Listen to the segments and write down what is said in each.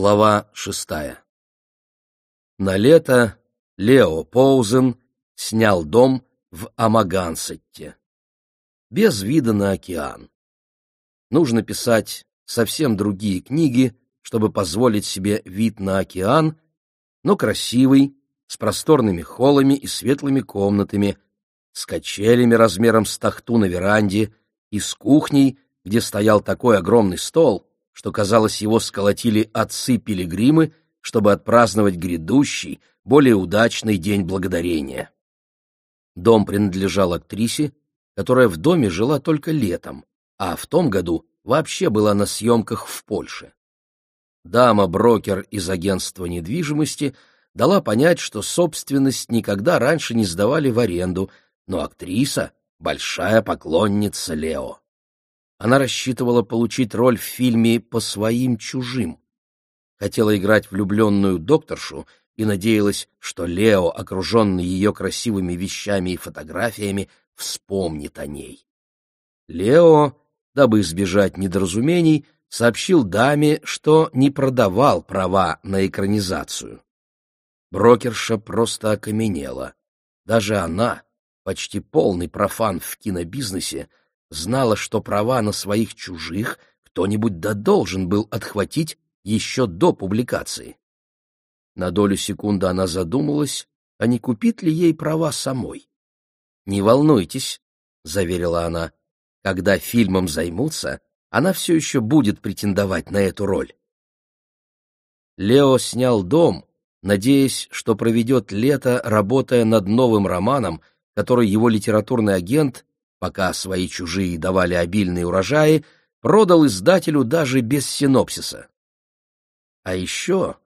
Глава шестая На лето Лео Поузен снял дом в Амагансетте. Без вида на океан. Нужно писать совсем другие книги, чтобы позволить себе вид на океан, но красивый, с просторными холлами и светлыми комнатами, с качелями размером с тахту на веранде и с кухней, где стоял такой огромный стол, что, казалось, его сколотили отцы-пилигримы, чтобы отпраздновать грядущий, более удачный день благодарения. Дом принадлежал актрисе, которая в доме жила только летом, а в том году вообще была на съемках в Польше. Дама-брокер из агентства недвижимости дала понять, что собственность никогда раньше не сдавали в аренду, но актриса — большая поклонница Лео. Она рассчитывала получить роль в фильме «По своим чужим». Хотела играть влюбленную докторшу и надеялась, что Лео, окруженный ее красивыми вещами и фотографиями, вспомнит о ней. Лео, дабы избежать недоразумений, сообщил даме, что не продавал права на экранизацию. Брокерша просто окаменела. Даже она, почти полный профан в кинобизнесе, знала, что права на своих чужих кто-нибудь да должен был отхватить еще до публикации. На долю секунды она задумалась, а не купит ли ей права самой. «Не волнуйтесь», — заверила она, — «когда фильмом займутся, она все еще будет претендовать на эту роль». Лео снял дом, надеясь, что проведет лето, работая над новым романом, который его литературный агент, пока свои чужие давали обильные урожаи, продал издателю даже без синопсиса. А еще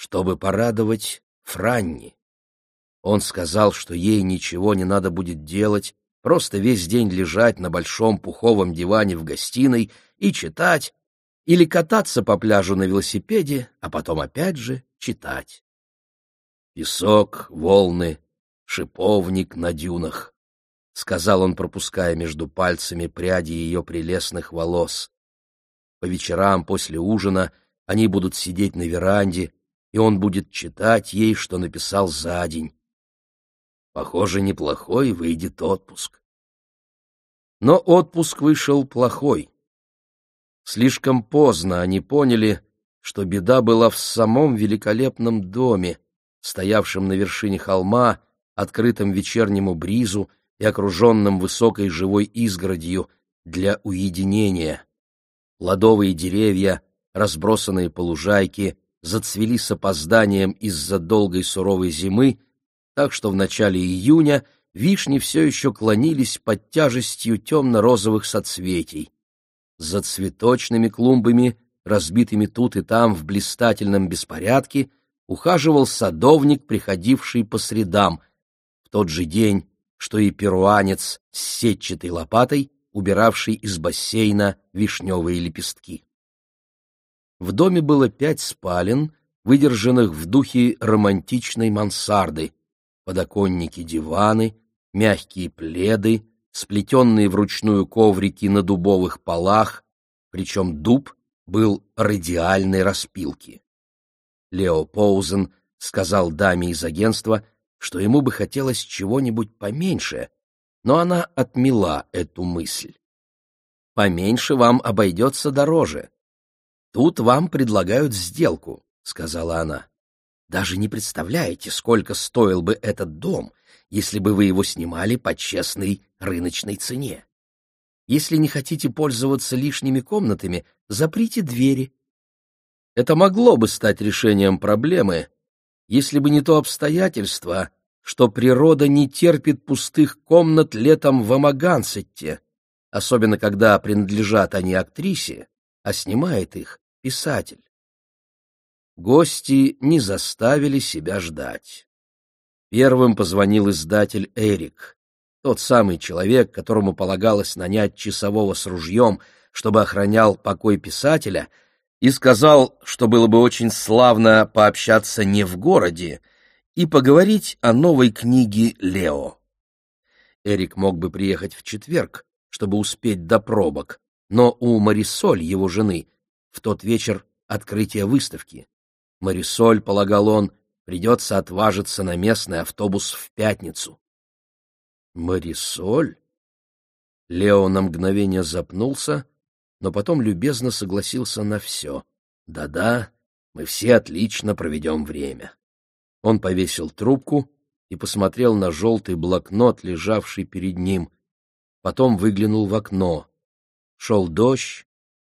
чтобы порадовать Франни. Он сказал, что ей ничего не надо будет делать, просто весь день лежать на большом пуховом диване в гостиной и читать, или кататься по пляжу на велосипеде, а потом опять же читать. Песок, волны, шиповник на дюнах, — сказал он, пропуская между пальцами пряди ее прелестных волос. По вечерам после ужина они будут сидеть на веранде, и он будет читать ей, что написал за день. Похоже, неплохой выйдет отпуск. Но отпуск вышел плохой. Слишком поздно они поняли, что беда была в самом великолепном доме, стоявшем на вершине холма, открытом вечернему бризу и окруженном высокой живой изгородью для уединения. Плодовые деревья, разбросанные по лужайке, зацвели с опозданием из-за долгой суровой зимы, так что в начале июня вишни все еще клонились под тяжестью темно-розовых соцветий. За цветочными клумбами, разбитыми тут и там в блистательном беспорядке, ухаживал садовник, приходивший по средам, в тот же день, что и перуанец с сетчатой лопатой, убиравший из бассейна вишневые лепестки. В доме было пять спален, выдержанных в духе романтичной мансарды, подоконники диваны, мягкие пледы, сплетенные вручную коврики на дубовых полах, причем дуб был радиальной распилки. Лео Поузен сказал даме из агентства, что ему бы хотелось чего-нибудь поменьше, но она отмела эту мысль. «Поменьше вам обойдется дороже. «Тут вам предлагают сделку», — сказала она. «Даже не представляете, сколько стоил бы этот дом, если бы вы его снимали по честной рыночной цене. Если не хотите пользоваться лишними комнатами, заприте двери». Это могло бы стать решением проблемы, если бы не то обстоятельство, что природа не терпит пустых комнат летом в Амагансетте, особенно когда принадлежат они актрисе, а снимает их писатель. Гости не заставили себя ждать. Первым позвонил издатель Эрик, тот самый человек, которому полагалось нанять часового с ружьем, чтобы охранял покой писателя, и сказал, что было бы очень славно пообщаться не в городе и поговорить о новой книге Лео. Эрик мог бы приехать в четверг, чтобы успеть до пробок, но у Марисоль, его жены, в тот вечер открытия выставки. Марисоль, полагал он, придется отважиться на местный автобус в пятницу. Марисоль? Лео на мгновение запнулся, но потом любезно согласился на все. Да-да, мы все отлично проведем время. Он повесил трубку и посмотрел на желтый блокнот, лежавший перед ним. Потом выглянул в окно. Шел дождь,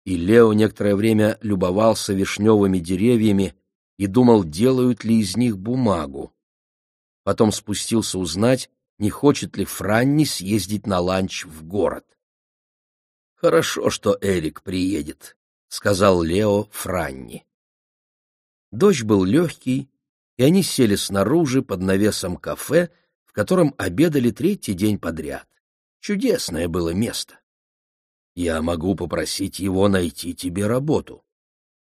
и Лео некоторое время любовался вишневыми деревьями и думал, делают ли из них бумагу. Потом спустился узнать, не хочет ли Франни съездить на ланч в город. «Хорошо, что Эрик приедет», — сказал Лео Франни. Дождь был легкий, и они сели снаружи под навесом кафе, в котором обедали третий день подряд. Чудесное было место. Я могу попросить его найти тебе работу.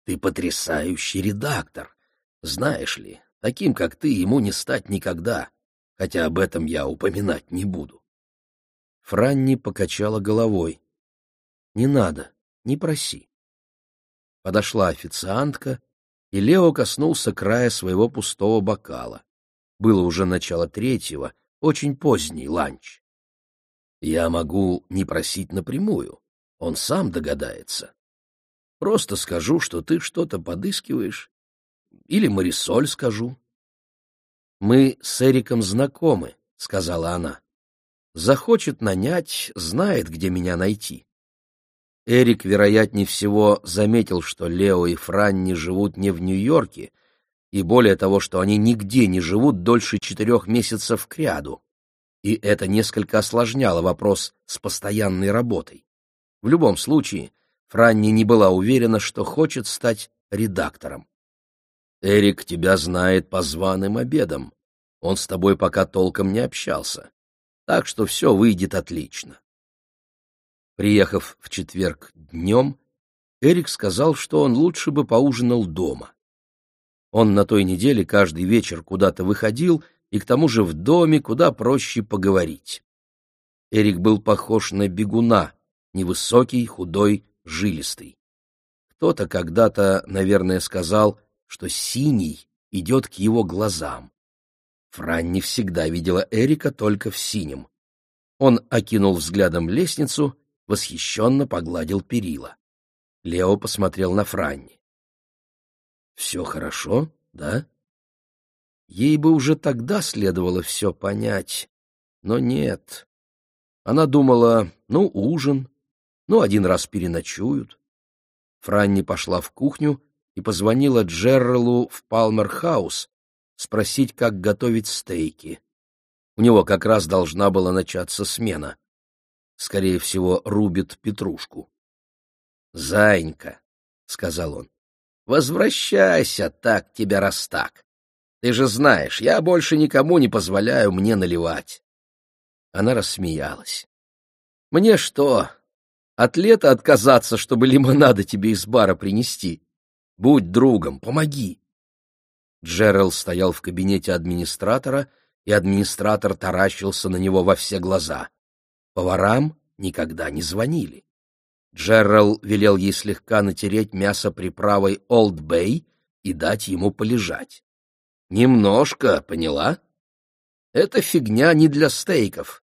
Ты потрясающий редактор. Знаешь ли, таким, как ты, ему не стать никогда, хотя об этом я упоминать не буду. Франни покачала головой. Не надо, не проси. Подошла официантка, и Лео коснулся края своего пустого бокала. Было уже начало третьего, очень поздний ланч. Я могу не просить напрямую, он сам догадается. Просто скажу, что ты что-то подыскиваешь, или Марисоль скажу. Мы с Эриком знакомы, сказала она. Захочет нанять, знает, где меня найти. Эрик, вероятнее всего, заметил, что Лео и Франни живут не в Нью-Йорке, и более того, что они нигде не живут дольше четырех месяцев кряду. И это несколько осложняло вопрос с постоянной работой. В любом случае, Франни не была уверена, что хочет стать редактором. «Эрик тебя знает по званым обедам. Он с тобой пока толком не общался. Так что все выйдет отлично. Приехав в четверг днем, Эрик сказал, что он лучше бы поужинал дома. Он на той неделе каждый вечер куда-то выходил, и к тому же в доме куда проще поговорить. Эрик был похож на бегуна, невысокий, худой, жилистый. Кто-то когда-то, наверное, сказал, что синий идет к его глазам. Франни всегда видела Эрика только в синем. Он окинул взглядом лестницу восхищенно погладил перила. Лео посмотрел на Франни. «Все хорошо, да?» Ей бы уже тогда следовало все понять, но нет. Она думала, ну, ужин, ну, один раз переночуют. Франни пошла в кухню и позвонила Джеррелу в Палмер-хаус спросить, как готовить стейки. У него как раз должна была начаться смена скорее всего, рубит петрушку. «Заинька», — сказал он, — «возвращайся, так тебя раз так. Ты же знаешь, я больше никому не позволяю мне наливать». Она рассмеялась. «Мне что, от лета отказаться, чтобы лимонада тебе из бара принести? Будь другом, помоги». Джеральд стоял в кабинете администратора, и администратор таращился на него во все глаза. Поварам никогда не звонили. Джеррал велел ей слегка натереть мясо приправой Олд Бэй и дать ему полежать. Немножко, поняла? Это фигня не для стейков.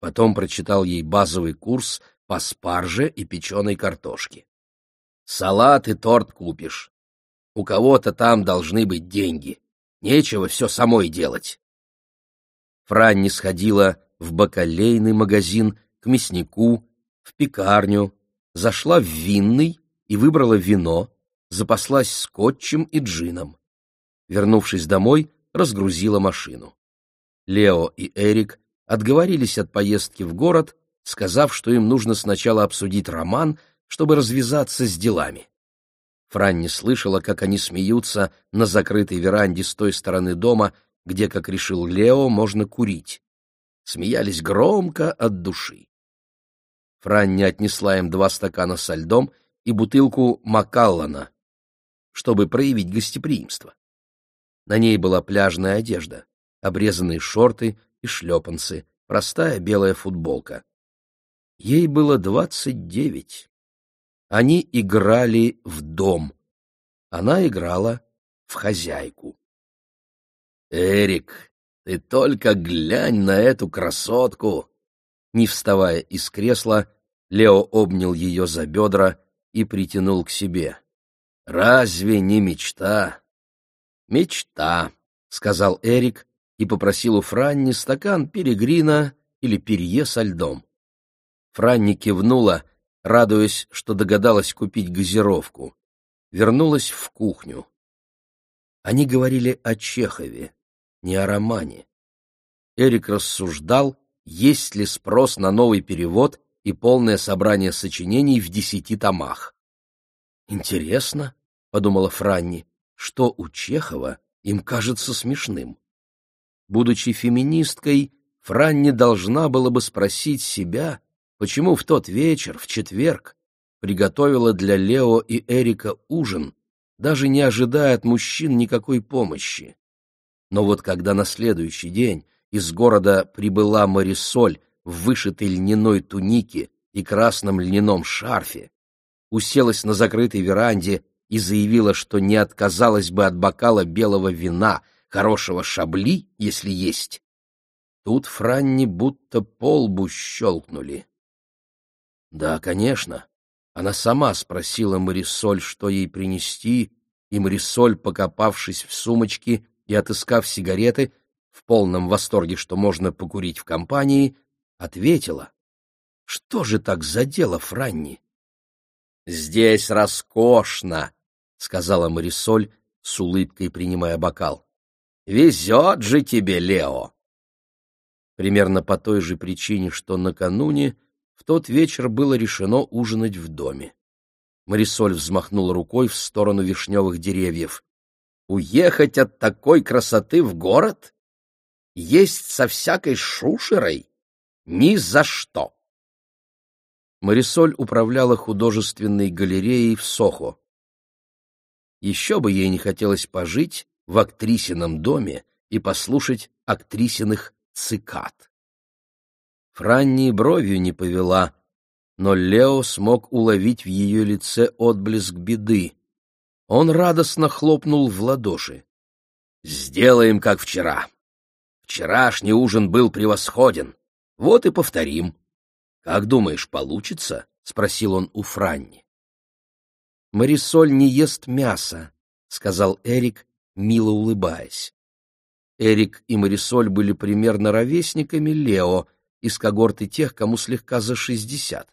Потом прочитал ей базовый курс по спарже и печеной картошке. Салат и торт купишь. У кого-то там должны быть деньги. Нечего все самой делать. Франни сходила в бакалейный магазин, к мяснику, в пекарню, зашла в винный и выбрала вино, запаслась скотчем и джином. Вернувшись домой, разгрузила машину. Лео и Эрик отговорились от поездки в город, сказав, что им нужно сначала обсудить роман, чтобы развязаться с делами. Франни слышала, как они смеются на закрытой веранде с той стороны дома, где, как решил Лео, можно курить смеялись громко от души. Франни отнесла им два стакана со льдом и бутылку Макаллана, чтобы проявить гостеприимство. На ней была пляжная одежда, обрезанные шорты и шлепанцы, простая белая футболка. Ей было двадцать девять. Они играли в дом, Она играла в хозяйку. «Эрик, ты только глянь на эту красотку!» Не вставая из кресла, Лео обнял ее за бедра и притянул к себе. «Разве не мечта?» «Мечта», — сказал Эрик и попросил у Франни стакан перегрина или перье со льдом. Франни кивнула, радуясь, что догадалась купить газировку. Вернулась в кухню. Они говорили о Чехове, не о романе. Эрик рассуждал, есть ли спрос на новый перевод и полное собрание сочинений в десяти томах. «Интересно», — подумала Франни, — «что у Чехова им кажется смешным». Будучи феминисткой, Франни должна была бы спросить себя, почему в тот вечер, в четверг, приготовила для Лео и Эрика ужин, даже не ожидая от мужчин никакой помощи. Но вот когда на следующий день из города прибыла Марисоль в вышитой льняной тунике и красном льняном шарфе, уселась на закрытой веранде и заявила, что не отказалась бы от бокала белого вина, хорошего шабли, если есть. Тут Франни будто полбу щелкнули. Да, конечно. Она сама спросила Марисоль, что ей принести, и Марисоль, покопавшись в сумочке и отыскав сигареты, в полном восторге, что можно покурить в компании, ответила. Что же так задело Франни? «Здесь роскошно», — сказала Марисоль, с улыбкой принимая бокал. «Везет же тебе, Лео!» Примерно по той же причине, что накануне в тот вечер было решено ужинать в доме. Марисоль взмахнула рукой в сторону вишневых деревьев. «Уехать от такой красоты в город? Есть со всякой шушерой? Ни за что!» Марисоль управляла художественной галереей в Сохо. Еще бы ей не хотелось пожить в актрисином доме и послушать актрисиных цикад. Франни бровью не повела, но Лео смог уловить в ее лице отблеск беды. Он радостно хлопнул в ладоши. «Сделаем, как вчера. Вчерашний ужин был превосходен. Вот и повторим. Как думаешь, получится?» — спросил он у Франни. «Марисоль не ест мясо», — сказал Эрик, мило улыбаясь. Эрик и Марисоль были примерно ровесниками Лео — из когорты тех, кому слегка за шестьдесят.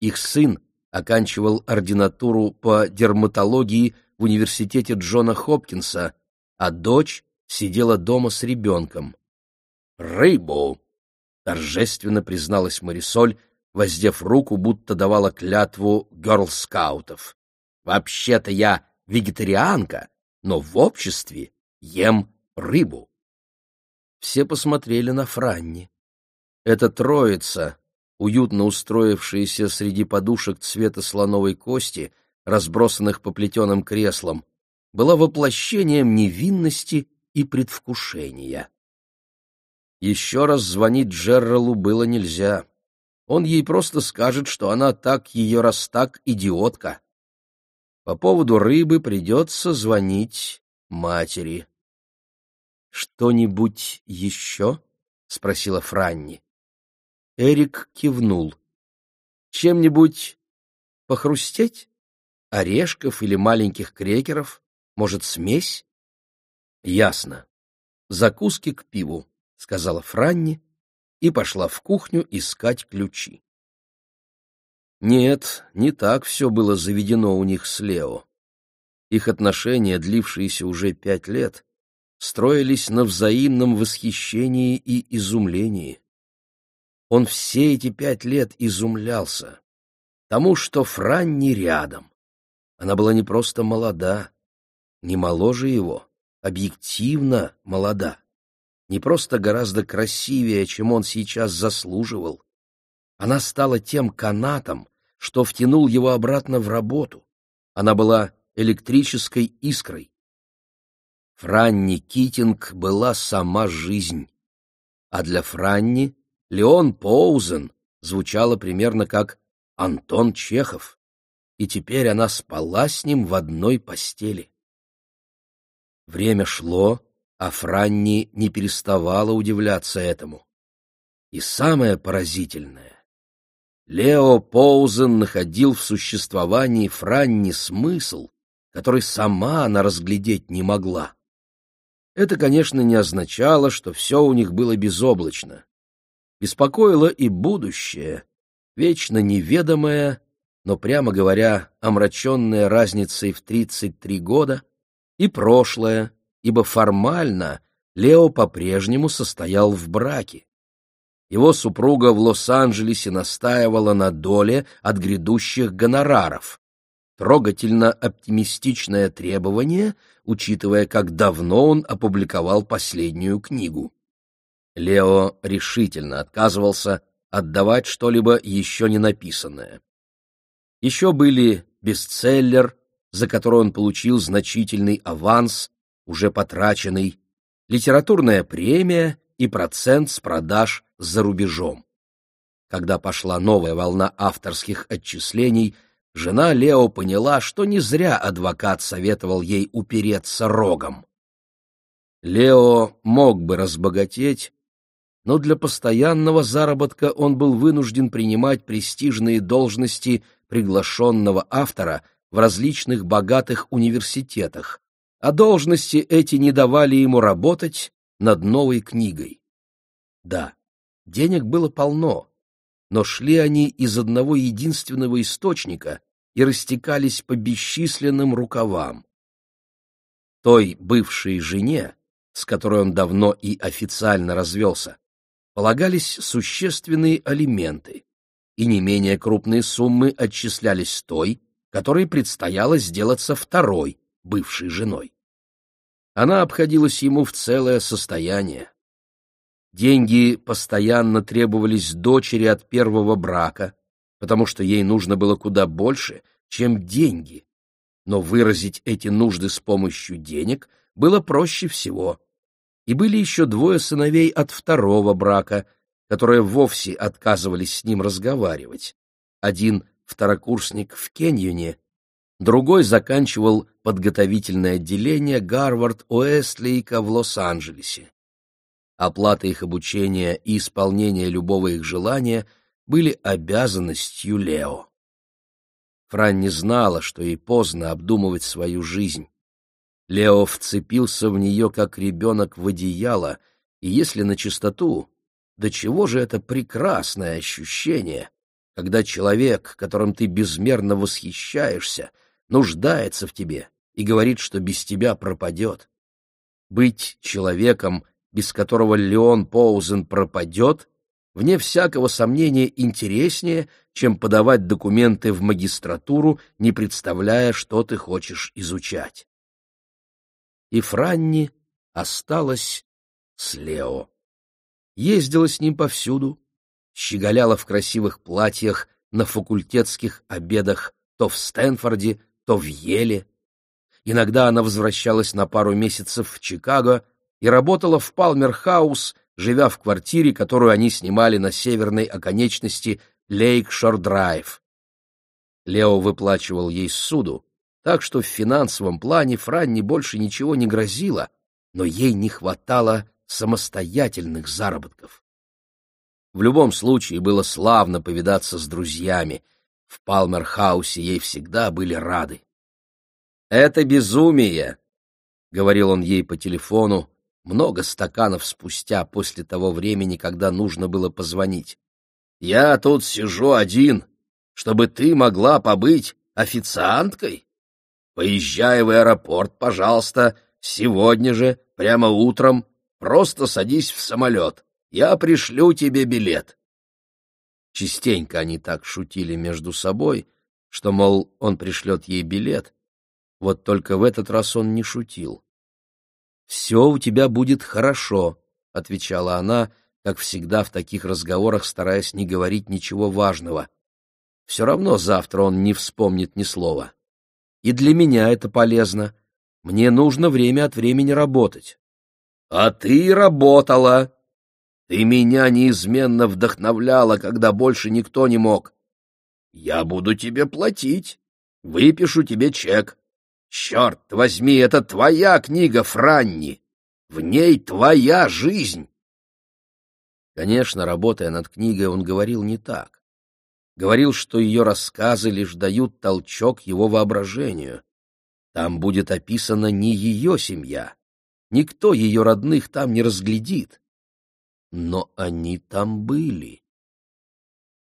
Их сын оканчивал ординатуру по дерматологии в университете Джона Хопкинса, а дочь сидела дома с ребенком. «Рыбу!» — торжественно призналась Марисоль, воздев руку, будто давала клятву герлскаутов. «Вообще-то я вегетарианка, но в обществе ем рыбу». Все посмотрели на Франни. Эта троица, уютно устроившаяся среди подушек цвета слоновой кости, разбросанных по плетеным креслам, была воплощением невинности и предвкушения. Еще раз звонить Джеррелу было нельзя. Он ей просто скажет, что она так ее раз так идиотка. По поводу рыбы придется звонить матери. «Что-нибудь еще?» — спросила Франни. Эрик кивнул. Чем-нибудь похрустеть? Орешков или маленьких крекеров? Может, смесь? Ясно. Закуски к пиву, сказала Франни и пошла в кухню искать ключи. Нет, не так все было заведено у них с Лео. Их отношения, длившиеся уже пять лет, строились на взаимном восхищении и изумлении. Он все эти пять лет изумлялся тому, что Франни рядом. Она была не просто молода, не моложе его, объективно молода, не просто гораздо красивее, чем он сейчас заслуживал. Она стала тем канатом, что втянул его обратно в работу. Она была электрической искрой. Франни Китинг была сама жизнь, а для Франни Леон Поузен звучало примерно как Антон Чехов. и теперь она спала с ним в одной постели. Время шло, а Франни не переставала удивляться этому. И самое поразительное — Лео Поузен находил в существовании Франни смысл, который сама она разглядеть не могла. Это, конечно, не означало, что все у них было безоблачно. Беспокоило и будущее, вечно неведомое, но, прямо говоря, омраченное разницей в 33 года, и прошлое, ибо формально Лео по-прежнему состоял в браке. Его супруга в Лос-Анджелесе настаивала на доле от грядущих гонораров. Трогательно оптимистичное требование, учитывая, как давно он опубликовал последнюю книгу. Лео решительно отказывался отдавать что-либо еще не написанное. Еще были бестселлер, за который он получил значительный аванс, уже потраченный, литературная премия и процент с продаж за рубежом. Когда пошла новая волна авторских отчислений, жена Лео поняла, что не зря адвокат советовал ей упереться рогом. Лео мог бы разбогатеть, но для постоянного заработка он был вынужден принимать престижные должности приглашенного автора в различных богатых университетах, а должности эти не давали ему работать над новой книгой. Да, денег было полно, но шли они из одного единственного источника и растекались по бесчисленным рукавам. Той бывшей жене, с которой он давно и официально развелся, полагались существенные алименты, и не менее крупные суммы отчислялись той, которой предстояло сделаться второй, бывшей женой. Она обходилась ему в целое состояние. Деньги постоянно требовались дочери от первого брака, потому что ей нужно было куда больше, чем деньги. Но выразить эти нужды с помощью денег было проще всего. И были еще двое сыновей от второго брака, которые вовсе отказывались с ним разговаривать. Один — второкурсник в Кеньюне, другой заканчивал подготовительное отделение Гарвард Уэстлейка в Лос-Анджелесе. Оплата их обучения и исполнение любого их желания были обязанностью Лео. Фран не знала, что ей поздно обдумывать свою жизнь. Лео вцепился в нее, как ребенок в одеяло, и если на чистоту, до чего же это прекрасное ощущение, когда человек, которым ты безмерно восхищаешься, нуждается в тебе и говорит, что без тебя пропадет. Быть человеком, без которого Леон Поузен пропадет, вне всякого сомнения интереснее, чем подавать документы в магистратуру, не представляя, что ты хочешь изучать. И Франни осталась с Лео. Ездила с ним повсюду, щеголяла в красивых платьях на факультетских обедах то в Стэнфорде, то в Йеле. Иногда она возвращалась на пару месяцев в Чикаго и работала в Палмер-хаус, живя в квартире, которую они снимали на северной оконечности Лейк-Шор-Драйв. Лео выплачивал ей ссуду, так что в финансовом плане Франни больше ничего не грозило, но ей не хватало самостоятельных заработков. В любом случае было славно повидаться с друзьями, в Палмер-хаусе ей всегда были рады. «Это безумие!» — говорил он ей по телефону, много стаканов спустя после того времени, когда нужно было позвонить. «Я тут сижу один, чтобы ты могла побыть официанткой? Поезжай в аэропорт, пожалуйста, сегодня же, прямо утром, просто садись в самолет, я пришлю тебе билет». Частенько они так шутили между собой, что, мол, он пришлет ей билет. Вот только в этот раз он не шутил. «Все у тебя будет хорошо», — отвечала она, как всегда в таких разговорах, стараясь не говорить ничего важного. Все равно завтра он не вспомнит ни слова. И для меня это полезно. Мне нужно время от времени работать. — А ты работала, ты меня неизменно вдохновляла, когда больше никто не мог. Я буду тебе платить, выпишу тебе чек. Черт возьми, это твоя книга, Франни! В ней твоя жизнь!» Конечно, работая над книгой, он говорил не так. Говорил, что ее рассказы лишь дают толчок его воображению. Там будет описана не ее семья. Никто ее родных там не разглядит. Но они там были.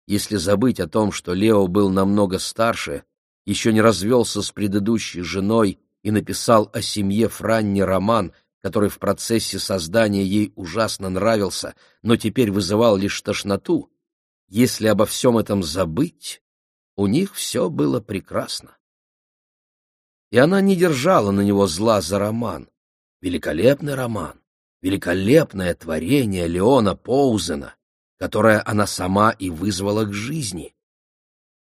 Если забыть о том, что Лео был намного старше, еще не развелся с предыдущей женой и написал о семье Франни роман, который в процессе создания ей ужасно нравился, но теперь вызывал лишь тошноту, если обо всем этом забыть, у них все было прекрасно. И она не держала на него зла за роман. Великолепный роман, великолепное творение Леона Поузена, которое она сама и вызвала к жизни.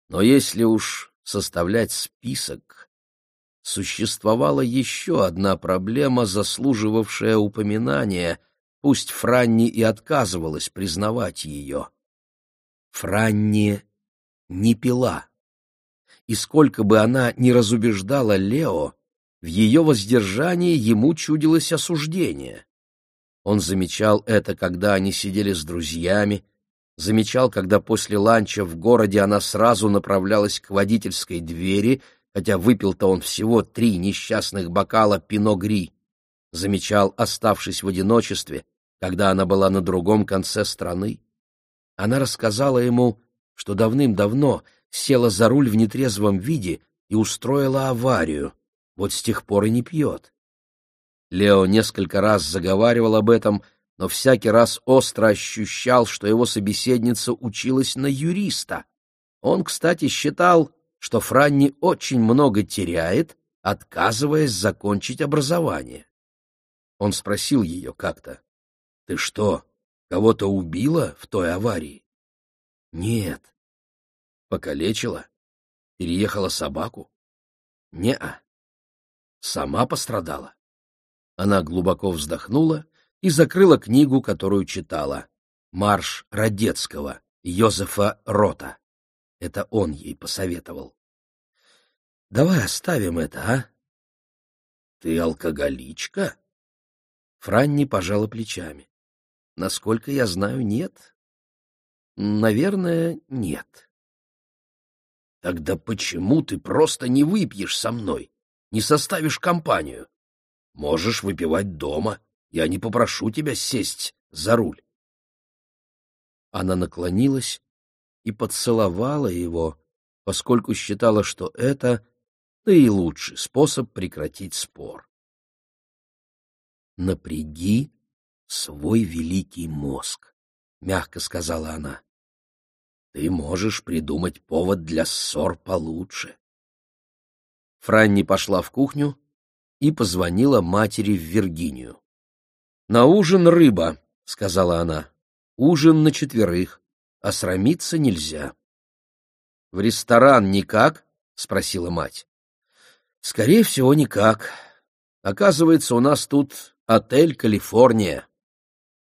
Но если уж составлять список, существовала еще одна проблема, заслуживавшая упоминания, пусть Франни и отказывалась признавать ее. Франни не пила. И сколько бы она ни разубеждала Лео, в ее воздержании ему чудилось осуждение. Он замечал это, когда они сидели с друзьями, замечал, когда после ланча в городе она сразу направлялась к водительской двери — хотя выпил-то он всего три несчастных бокала пино-гри. Замечал, оставшись в одиночестве, когда она была на другом конце страны. Она рассказала ему, что давным-давно села за руль в нетрезвом виде и устроила аварию, вот с тех пор и не пьет. Лео несколько раз заговаривал об этом, но всякий раз остро ощущал, что его собеседница училась на юриста. Он, кстати, считал, что Франни очень много теряет, отказываясь закончить образование. Он спросил ее как-то, «Ты что, кого-то убила в той аварии?» «Нет». «Покалечила? Переехала собаку?» «Не-а». «Сама пострадала?» Она глубоко вздохнула и закрыла книгу, которую читала. «Марш Родецкого» Йозефа Рота. Это он ей посоветовал. Давай оставим это, а? Ты алкоголичка? Франни пожала плечами. Насколько я знаю, нет. Наверное, нет. Тогда почему ты просто не выпьешь со мной, не составишь компанию? Можешь выпивать дома, я не попрошу тебя сесть за руль. Она наклонилась и поцеловала его, поскольку считала, что это наилучший способ прекратить спор. «Напряги свой великий мозг», — мягко сказала она. «Ты можешь придумать повод для ссор получше». Франни пошла в кухню и позвонила матери в Виргинию. «На ужин рыба», — сказала она. «Ужин на четверых а срамиться нельзя. — В ресторан никак? — спросила мать. — Скорее всего, никак. Оказывается, у нас тут отель «Калифорния».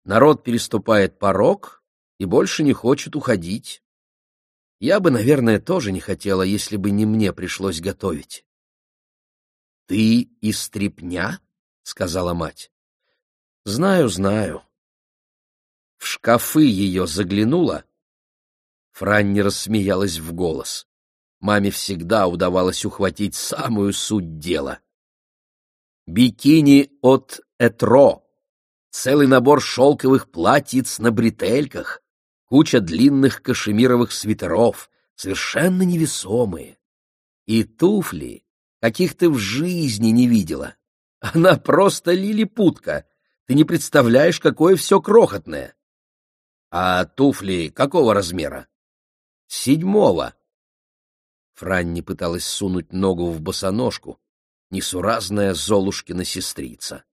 Народ переступает порог и больше не хочет уходить. Я бы, наверное, тоже не хотела, если бы не мне пришлось готовить. — Ты из стрепня? — сказала мать. — Знаю, знаю. В шкафы ее заглянула Франни рассмеялась в голос. Маме всегда удавалось ухватить самую суть дела. Бикини от Этро, целый набор шелковых платьиц на бретельках, куча длинных кашемировых свитеров, совершенно невесомые. И туфли, каких ты в жизни не видела. Она просто лилипутка. Ты не представляешь, какое все крохотное. А туфли какого размера? Седьмого. Франни пыталась сунуть ногу в босоножку, несуразная Золушкина сестрица.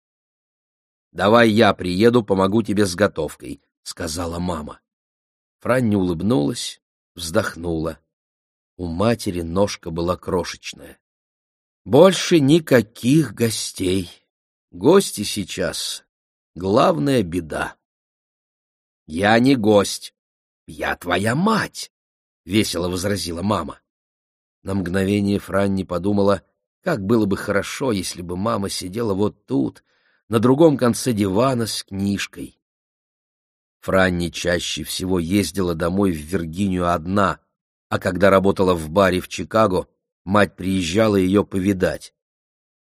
«Давай я приеду, помогу тебе с готовкой», — сказала мама. Франни улыбнулась, вздохнула. У матери ножка была крошечная. Больше никаких гостей. Гости сейчас — главная беда. Я не гость, я твоя мать. — весело возразила мама. На мгновение Франни подумала, как было бы хорошо, если бы мама сидела вот тут, на другом конце дивана с книжкой. Франни чаще всего ездила домой в Виргинию одна, а когда работала в баре в Чикаго, мать приезжала ее повидать.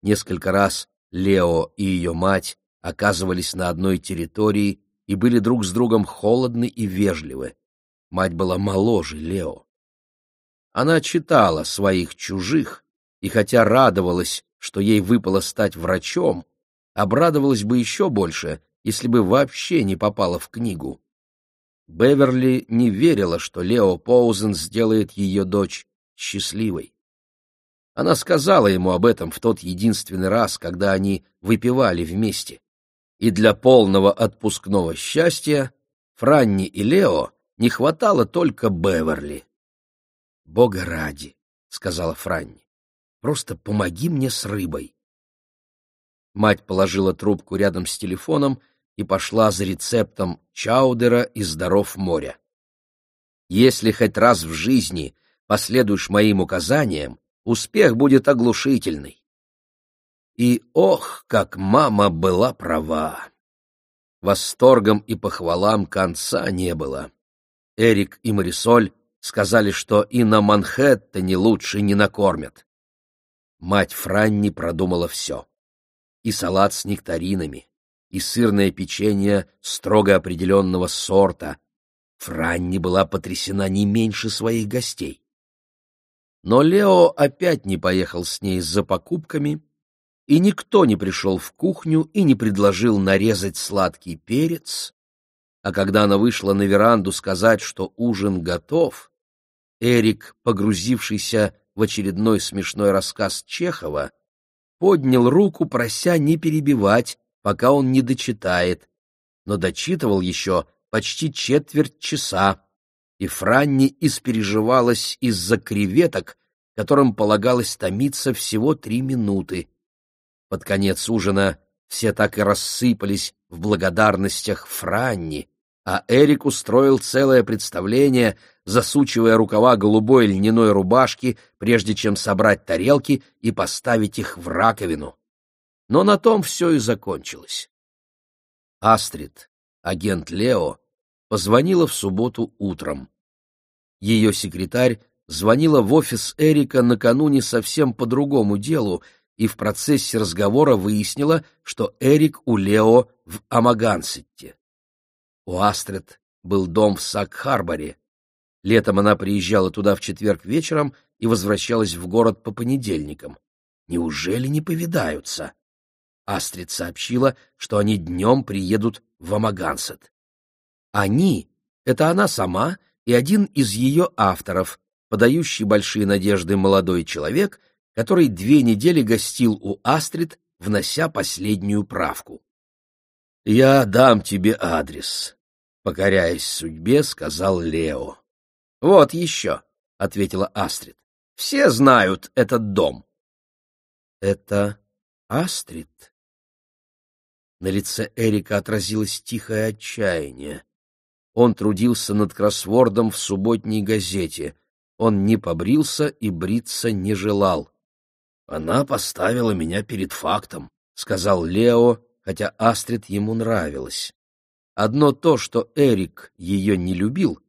Несколько раз Лео и ее мать оказывались на одной территории и были друг с другом холодны и вежливы. Мать была моложе Лео. Она читала своих чужих, и хотя радовалась, что ей выпало стать врачом, обрадовалась бы еще больше, если бы вообще не попала в книгу. Беверли не верила, что Лео Поузен сделает ее дочь счастливой. Она сказала ему об этом в тот единственный раз, когда они выпивали вместе. И для полного отпускного счастья Франни и Лео не хватало только Беверли. «Бога ради», — сказала Франни, — «просто помоги мне с рыбой». Мать положила трубку рядом с телефоном и пошла за рецептом чаудера из даров моря. Если хоть раз в жизни последуешь моим указаниям, успех будет оглушительный. И ох, как мама была права! Восторгом и похвалам конца не было. Эрик и Марисоль сказали, что и на Манхэттене лучше не накормят. Мать Франни продумала все. И салат с нектаринами, и сырное печенье строго определенного сорта. Франни была потрясена не меньше своих гостей. Но Лео опять не поехал с ней за покупками, и никто не пришел в кухню и не предложил нарезать сладкий перец, а когда она вышла на веранду сказать, что ужин готов, Эрик, погрузившийся в очередной смешной рассказ Чехова, поднял руку, прося не перебивать, пока он не дочитает, но дочитывал еще почти четверть часа, и Франни испереживалась из-за креветок, которым полагалось томиться всего три минуты. Под конец ужина все так и рассыпались в благодарностях Франни, а Эрик устроил целое представление, засучивая рукава голубой льняной рубашки, прежде чем собрать тарелки и поставить их в раковину. Но на том все и закончилось. Астрид, агент Лео, позвонила в субботу утром. Ее секретарь звонила в офис Эрика накануне совсем по другому делу и в процессе разговора выяснила, что Эрик у Лео в Амагансетте. У Астрид был дом в Сак-Харборе. Летом она приезжала туда в четверг вечером и возвращалась в город по понедельникам. Неужели не повидаются? Астрид сообщила, что они днем приедут в Амагансет. Они — это она сама и один из ее авторов, подающий большие надежды молодой человек, который две недели гостил у Астрид, внося последнюю правку. «Я дам тебе адрес», — покоряясь судьбе, сказал Лео. «Вот еще», — ответила Астрид. «Все знают этот дом». «Это Астрид?» На лице Эрика отразилось тихое отчаяние. Он трудился над кроссвордом в субботней газете. Он не побрился и бриться не желал. «Она поставила меня перед фактом», — сказал Лео, хотя Астрид ему нравилась. Одно то, что Эрик ее не любил,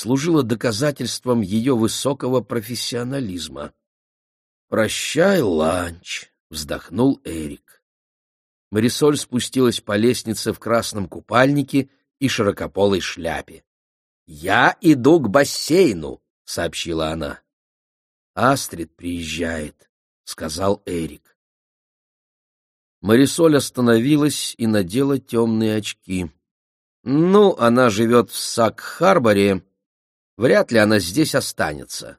служило доказательством ее высокого профессионализма. «Прощай, ланч», — вздохнул Эрик. Марисоль спустилась по лестнице в красном купальнике и широкополой шляпе. «Я иду к бассейну», — сообщила она. «Астрид приезжает», — сказал Эрик. Марисоль остановилась и надела темные очки. «Ну, она живет в Сак-Харборе. Вряд ли она здесь останется».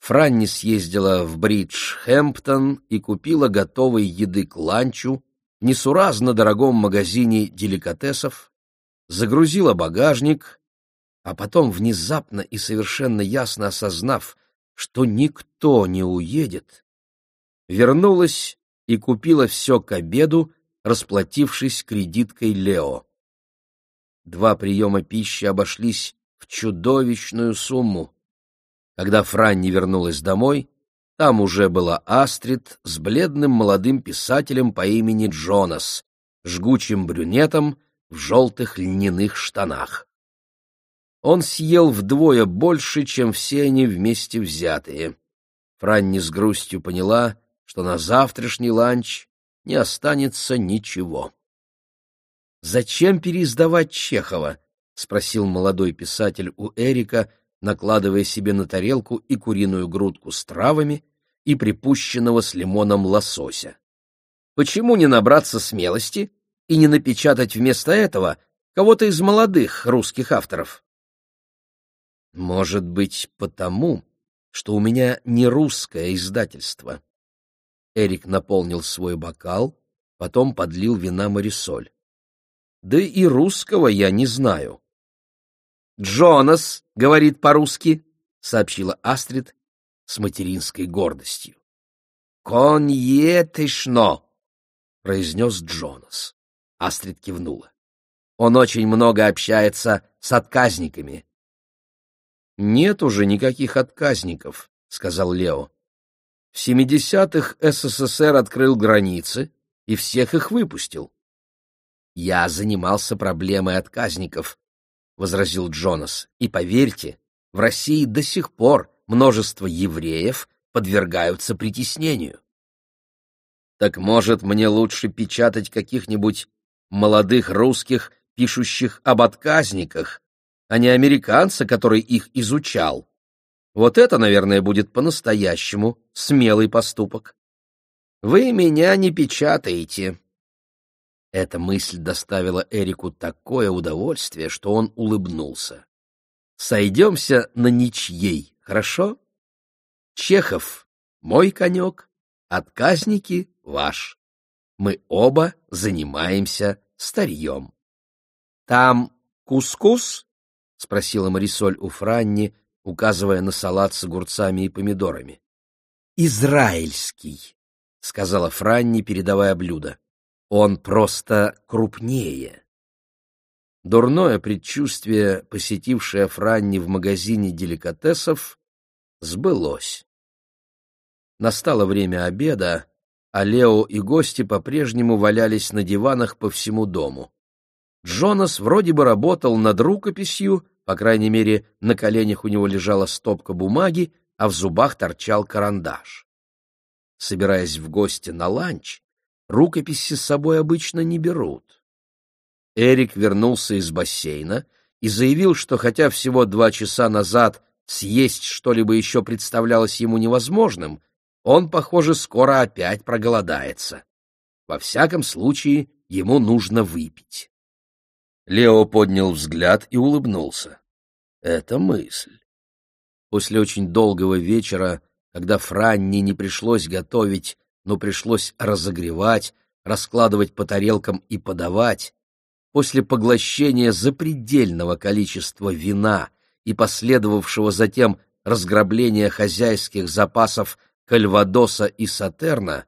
Франни съездила в Бридж-Хэмптон и купила готовой еды к ланчу в несуразно дорогом магазине деликатесов, загрузила багажник, а потом, внезапно и совершенно ясно осознав, что никто не уедет, вернулась и купила все к обеду, расплатившись кредиткой Лео. Два приема пищи обошлись в чудовищную сумму. Когда Франни вернулась домой, там уже была Астрид с бледным молодым писателем по имени Джонас, жгучим брюнетом в желтых льняных штанах. Он съел вдвое больше, чем все они вместе взятые. Франни с грустью поняла, что на завтрашний ланч не останется ничего. «Зачем переиздавать Чехова?» — спросил молодой писатель у Эрика, накладывая себе на тарелку и куриную грудку с травами, и припущенного с лимоном лосося. «Почему не набраться смелости и не напечатать вместо этого кого-то из молодых русских авторов?» «Может быть, потому, что у меня не русское издательство». Эрик наполнил свой бокал, потом подлил вина Марисоль да и русского я не знаю. «Джонас говорит по-русски», — сообщила Астрид с материнской гордостью. «Коньетышно», — произнес Джонас. Астрид кивнула. «Он очень много общается с отказниками». «Нет уже никаких отказников», — сказал Лео. «В семидесятых СССР открыл границы и всех их выпустил. «Я занимался проблемой отказников», — возразил Джонас. «И поверьте, в России до сих пор множество евреев подвергаются притеснению». «Так, может, мне лучше печатать каких-нибудь молодых русских, пишущих об отказниках, а не американца, который их изучал? Вот это, наверное, будет по-настоящему смелый поступок». «Вы меня не печатаете», эта мысль доставила Эрику такое удовольствие, что он улыбнулся. «Сойдемся на ничьей, хорошо? Чехов — мой конек, отказники — ваш. Мы оба занимаемся старьем». «Там кускус?» — спросила Марисоль у Франни, указывая на салат с огурцами и помидорами. «Израильский», — сказала Франни, передавая блюдо. Он просто крупнее. Дурное предчувствие, посетившее Франни в магазине деликатесов, сбылось. Настало время обеда, а Лео и гости по-прежнему валялись на диванах по всему дому. Джонас вроде бы работал над рукописью, по крайней мере, на коленях у него лежала стопка бумаги, а в зубах торчал карандаш. Собираясь в гости на ланч, рукописи с собой обычно не берут. Эрик вернулся из бассейна и заявил, что хотя всего два часа назад съесть что-либо еще представлялось ему невозможным, он, похоже, скоро опять проголодается. Во всяком случае, ему нужно выпить. Лео поднял взгляд и улыбнулся. Это мысль. После очень долгого вечера, когда Франни не пришлось готовить но пришлось разогревать, раскладывать по тарелкам и подавать. После поглощения запредельного количества вина и последовавшего затем разграбления хозяйских запасов кальвадоса и сатерна,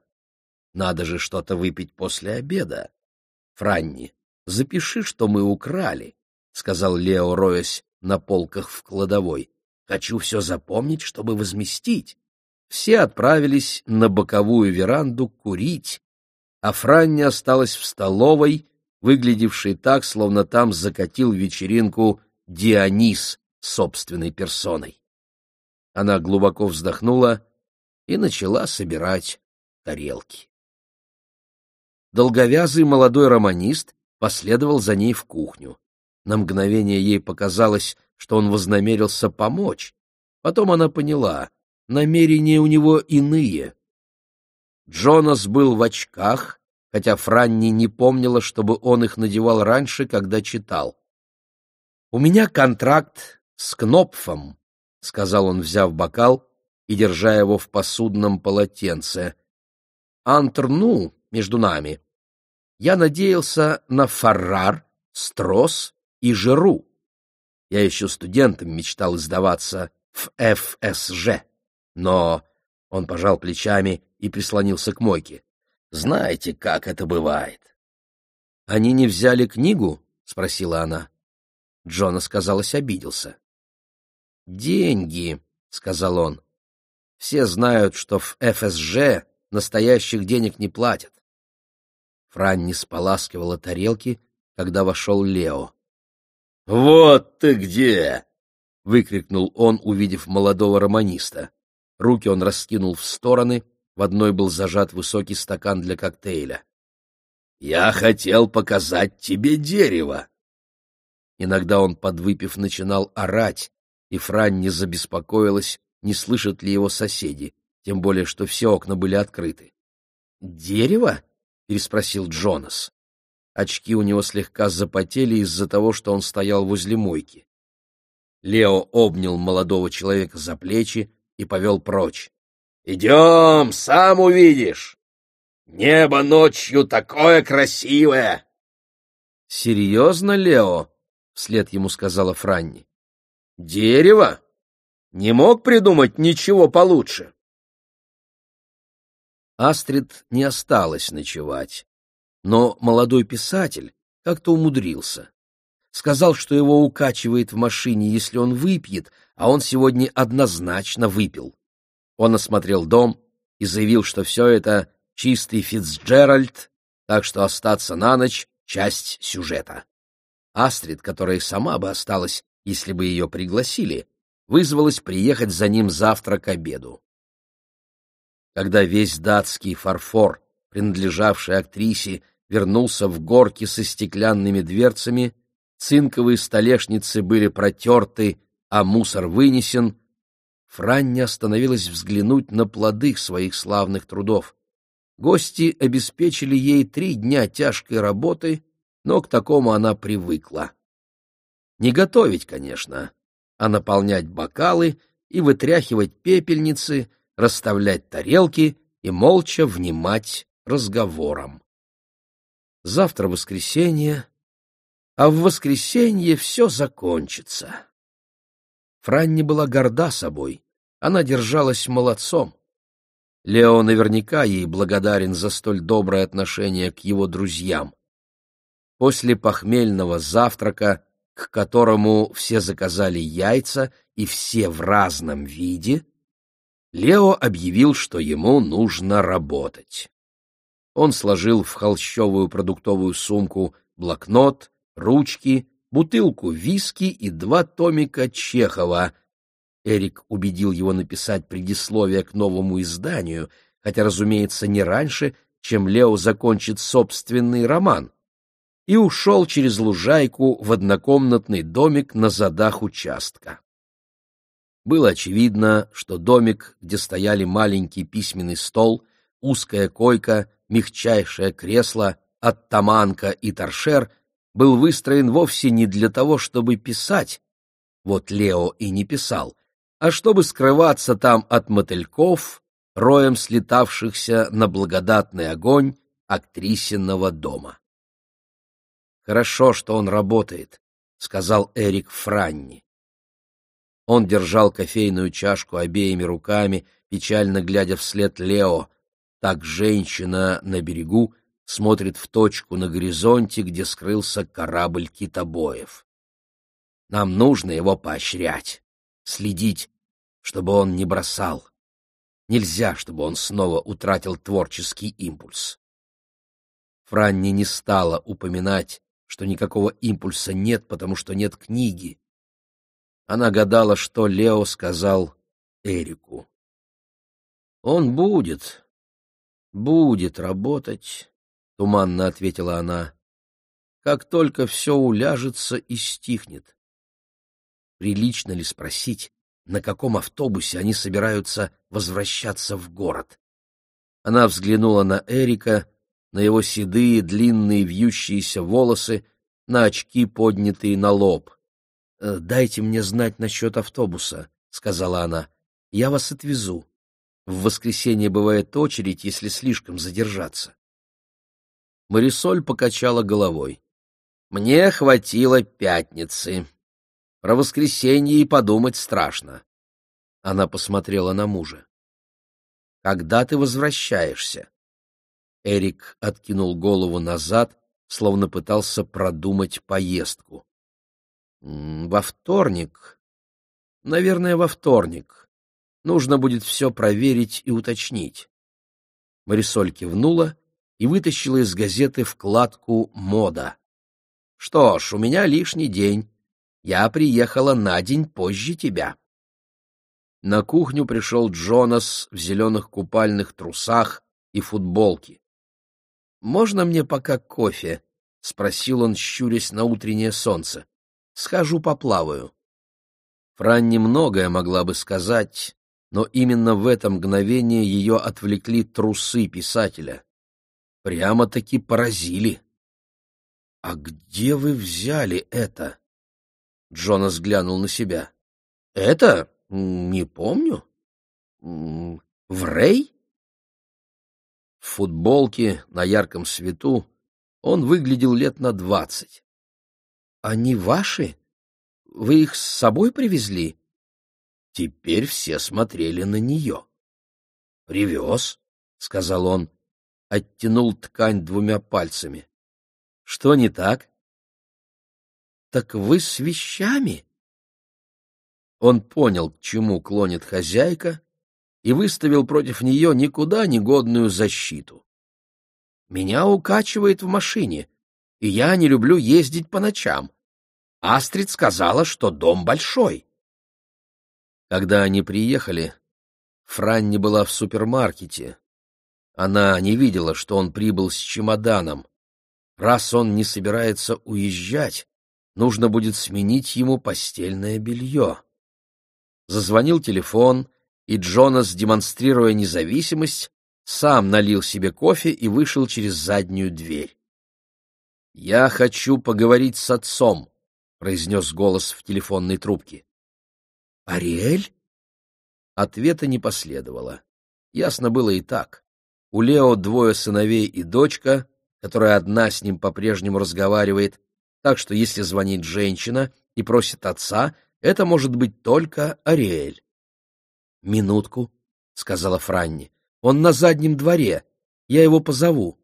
надо же что-то выпить после обеда. Франни, запиши, что мы украли, — сказал Лео, роясь на полках в кладовой. Хочу все запомнить, чтобы возместить все отправились на боковую веранду курить, а Франни осталась в столовой, выглядевшей так, словно там закатил вечеринку Дионис собственной персоной. Она глубоко вздохнула и начала собирать тарелки. Долговязый молодой романист последовал за ней в кухню. На мгновение ей показалось, что он вознамерился помочь. Потом она поняла — намерения у него иные. Джонас был в очках, хотя Франни не помнила, чтобы он их надевал раньше, когда читал. «У меня контракт с Кнопфом», — сказал он, взяв бокал и держа его в посудном полотенце. «Антрну между нами. Я надеялся на Фаррар, Строс и Жеру. Я еще студентом мечтал издаваться в ФСЖ. Но он пожал плечами и прислонился к мойке. Знаете, как это бывает. Они не взяли книгу? спросила она. Джонас, казалось, обиделся. Деньги, сказал он. Все знают, что в ФСЖ настоящих денег не платят. Франни споласкивала тарелки, когда вошел Лео. — Вот ты где! — выкрикнул он, увидев молодого романиста. Руки он раскинул в стороны, в одной был зажат высокий стакан для коктейля. — Я хотел показать тебе дерево. Иногда он, подвыпив, начинал орать, и Франни забеспокоилась, не слышат ли его соседи, тем более что все окна были открыты. «Дерево?» — переспросил Джонас. Очки у него слегка запотели из-за того, что он стоял возле мойки. Лео обнял молодого человека за плечи и повел прочь. «Идем, сам увидишь! Небо ночью такое красивое!» «Серьезно, Лео?» — вслед ему сказала Франни. «Дерево? Не мог придумать ничего получше?» Астрид не осталась ночевать, но молодой писатель как-то умудрился. Сказал, что его укачивает в машине, если он выпьет, а он сегодня однозначно выпил. Он осмотрел дом и заявил, что все это чистый Фицджеральд, так что остаться на ночь — часть сюжета. Астрид, которая сама бы осталась, если бы ее пригласили, вызвалась приехать за ним завтра к обеду. Когда весь датский фарфор, принадлежавший актрисе, вернулся в горки со стеклянными дверцами, цинковые столешницы были протерты, а мусор вынесен, Франни остановилась взглянуть на плоды своих славных трудов. Гости обеспечили ей три дня тяжкой работы но к такому она привыкла. Не готовить, конечно, а наполнять бокалы и вытряхивать пепельницы, расставлять тарелки и молча внимать разговорам. Завтра воскресенье, а в воскресенье все закончится. Франни была горда собой, она держалась молодцом. Лео наверняка ей благодарен за столь доброе отношение к его друзьям после похмельного завтрака, к которому все заказали яйца и все в разном виде, Лео объявил, что ему нужно работать. Он сложил в холщовую продуктовую сумку блокнот, ручки, бутылку виски и два томика Чехова. Эрик убедил его написать предисловие к новому изданию, хотя, разумеется, не раньше, чем Лео закончит собственный роман и ушел через лужайку в однокомнатный домик на задах участка. Было очевидно, что домик, где стояли маленький письменный стол, узкая койка, мягчайшее кресло, оттаманка и торшер, был выстроен вовсе не для того, чтобы писать, вот Лео и не писал, а чтобы скрываться там от мотыльков, роем слетавшихся на благодатный огонь актрисиного дома. Хорошо, что он работает, сказал Эрик Франни. Он держал кофейную чашку обеими руками, печально глядя вслед Лео. Так женщина на берегу смотрит в точку на горизонте, где скрылся корабль китобоев. Нам нужно его поощрять, следить, чтобы он не бросал. Нельзя, чтобы он снова утратил творческий импульс. Франни не стала упоминать что никакого импульса нет, потому что нет книги. Она гадала, что Лео сказал Эрику. «Он будет, будет работать», — туманно ответила она, — «как только все уляжется и стихнет». Прилично ли спросить, на каком автобусе они собираются возвращаться в город? Она взглянула на Эрика, на его седые, длинные, вьющиеся волосы, на очки, поднятые на лоб. «Э, «Дайте мне знать насчет автобуса», — сказала она. «Я вас отвезу. В воскресенье бывает очередь, если слишком задержаться». Марисоль покачала головой. «Мне хватило пятницы. Про воскресенье и подумать страшно». Она посмотрела на мужа. «Когда ты возвращаешься?» Эрик откинул голову назад, словно пытался продумать поездку. «Во вторник. Наверное, во вторник. Нужно будет все проверить и уточнить. Марисоль кивнула и вытащила из газеты вкладку «Мода». «Что ж, у меня лишний день. Я приехала на день позже тебя». На кухню пришел Джонас в зеленых купальных трусах и футболке. «Можно мне пока кофе?» — спросил он, щурясь на утреннее солнце. «Схожу поплаваю». Фран немногое могла бы сказать, но именно в это мгновение ее отвлекли трусы писателя. Прямо-таки поразили. «А где вы взяли это?» Джонас глянул на себя. «Это? Не помню. В Рэй?» В футболке на ярком свету он выглядел лет на двадцать. «Они ваши? Вы их с собой привезли?» Теперь все смотрели на нее. «Привез», — сказал он, оттянул ткань двумя пальцами. «Что не так?» «Так вы с вещами?» Он понял, к чему клонит хозяйка, и выставил против нее никуда негодную защиту. «Меня укачивает в машине, и я не люблю ездить по ночам. Астрид сказала, что дом большой». Когда они приехали, Франни была в супермаркете. Она не видела, что он прибыл с чемоданом. Раз он не собирается уезжать, нужно будет сменить ему постельное белье. Зазвонил телефон, и Джонас, демонстрируя независимость, сам налил себе кофе и вышел через заднюю дверь. «Я хочу поговорить с отцом», — произнес голос в телефонной трубке. «Ариэль?» Ответа не последовало. Ясно было и так. У Лео двое сыновей и дочка, которая одна с ним по-прежнему разговаривает, так что если звонит женщина и просит отца, это может быть только Ариэль. «Минутку», — сказала Франни. «Он на заднем дворе. Я его позову».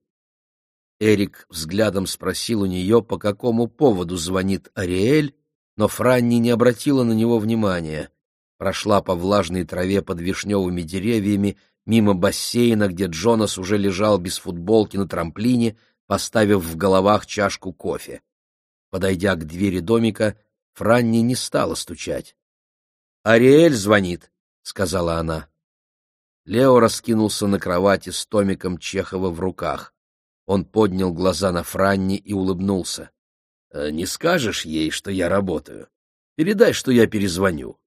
Эрик взглядом спросил у нее, по какому поводу звонит Ариэль, но Франни не обратила на него внимания. Прошла по влажной траве под вишневыми деревьями, мимо бассейна, где Джонас уже лежал без футболки на трамплине, поставив в головах чашку кофе. Подойдя к двери домика, Франни не стала стучать. «Ариэль звонит», — сказала она. Лео раскинулся на кровати с томиком Чехова в руках. Он поднял глаза на Франни и улыбнулся. Э, не скажешь ей, что я работаю. Передай, что я перезвоню.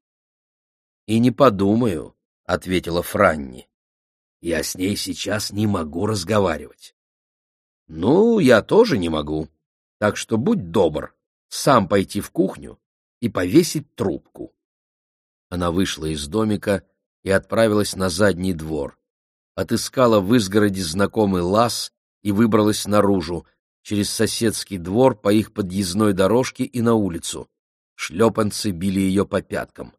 — И не подумаю, — ответила Франни. — Я с ней сейчас не могу разговаривать. — Ну, я тоже не могу. Так что будь добр, сам пойти в кухню и повесить трубку. Она вышла из домика и отправилась на задний двор. Отыскала в изгороде знакомый лаз и выбралась наружу, через соседский двор по их подъездной дорожке и на улицу. Шлепанцы били ее по пяткам.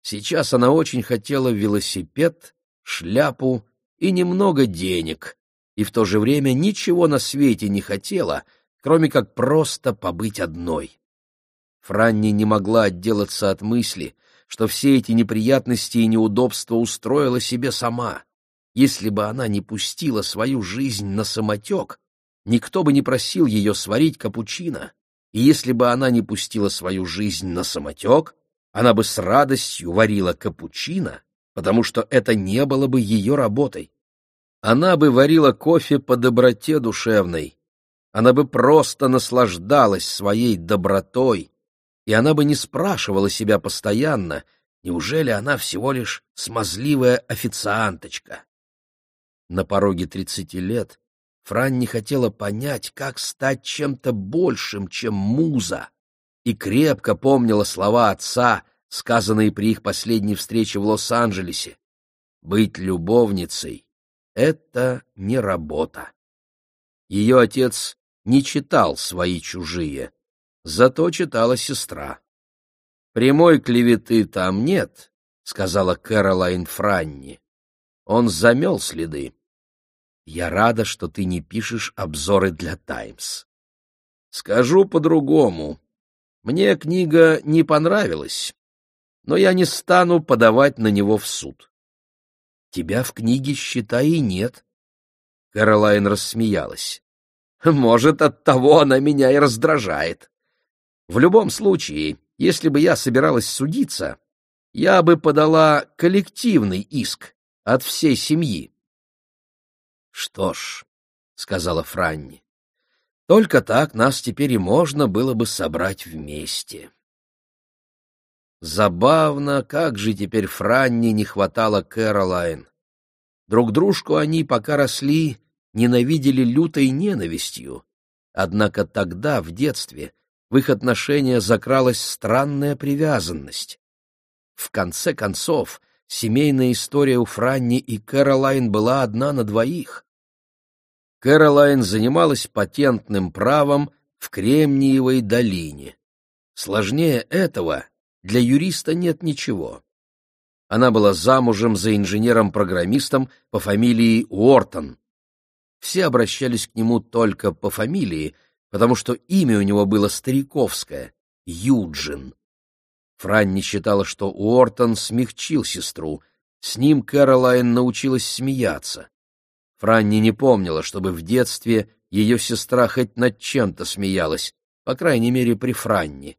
Сейчас она очень хотела велосипед, шляпу и немного денег, и в то же время ничего на свете не хотела, кроме как просто побыть одной. Франни не могла отделаться от мысли, что все эти неприятности и неудобства устроила себе сама. Если бы она не пустила свою жизнь на самотек, никто бы не просил ее сварить капучино, и если бы она не пустила свою жизнь на самотек, она бы с радостью варила капучино, потому что это не было бы ее работой. Она бы варила кофе по доброте душевной, она бы просто наслаждалась своей добротой, и она бы не спрашивала себя постоянно, неужели она всего лишь смазливая официанточка. На пороге тридцати лет Фран не хотела понять, как стать чем-то большим, чем муза, и крепко помнила слова отца, сказанные при их последней встрече в Лос-Анджелесе. Быть любовницей — это не работа. Ее отец не читал свои чужие, зато читала сестра. «Прямой клеветы там нет», — сказала Кэролайн Франни. Он замел следы. Я рада, что ты не пишешь обзоры для «Таймс». Скажу по-другому. Мне книга не понравилась. Но я не стану подавать на него в суд. Тебя в книге, считай, и нет. Кэролайн рассмеялась. Может, от того она меня и раздражает. В любом случае, если бы я собиралась судиться, я бы подала коллективный иск от всей семьи. — Что ж, — сказала Франни, — только так нас теперь и можно было бы собрать вместе. Забавно, как же теперь Франни не хватало Кэролайн. Друг дружку они, пока росли, ненавидели лютой ненавистью. Однако тогда, в детстве, в их отношения закралась странная привязанность. В конце концов, семейная история у Франни и Кэролайн была одна на двоих. Кэролайн занималась патентным правом в Кремниевой долине. Сложнее этого для юриста нет ничего. Она была замужем за инженером-программистом по фамилии Уортон. Все обращались к нему только по фамилии, потому что имя у него было стариковское — Юджин. Франни считала, что Уортон смягчил сестру, с ним Кэролайн научилась смеяться. Франни не помнила, чтобы в детстве ее сестра хоть над чем-то смеялась, по крайней мере, при Франни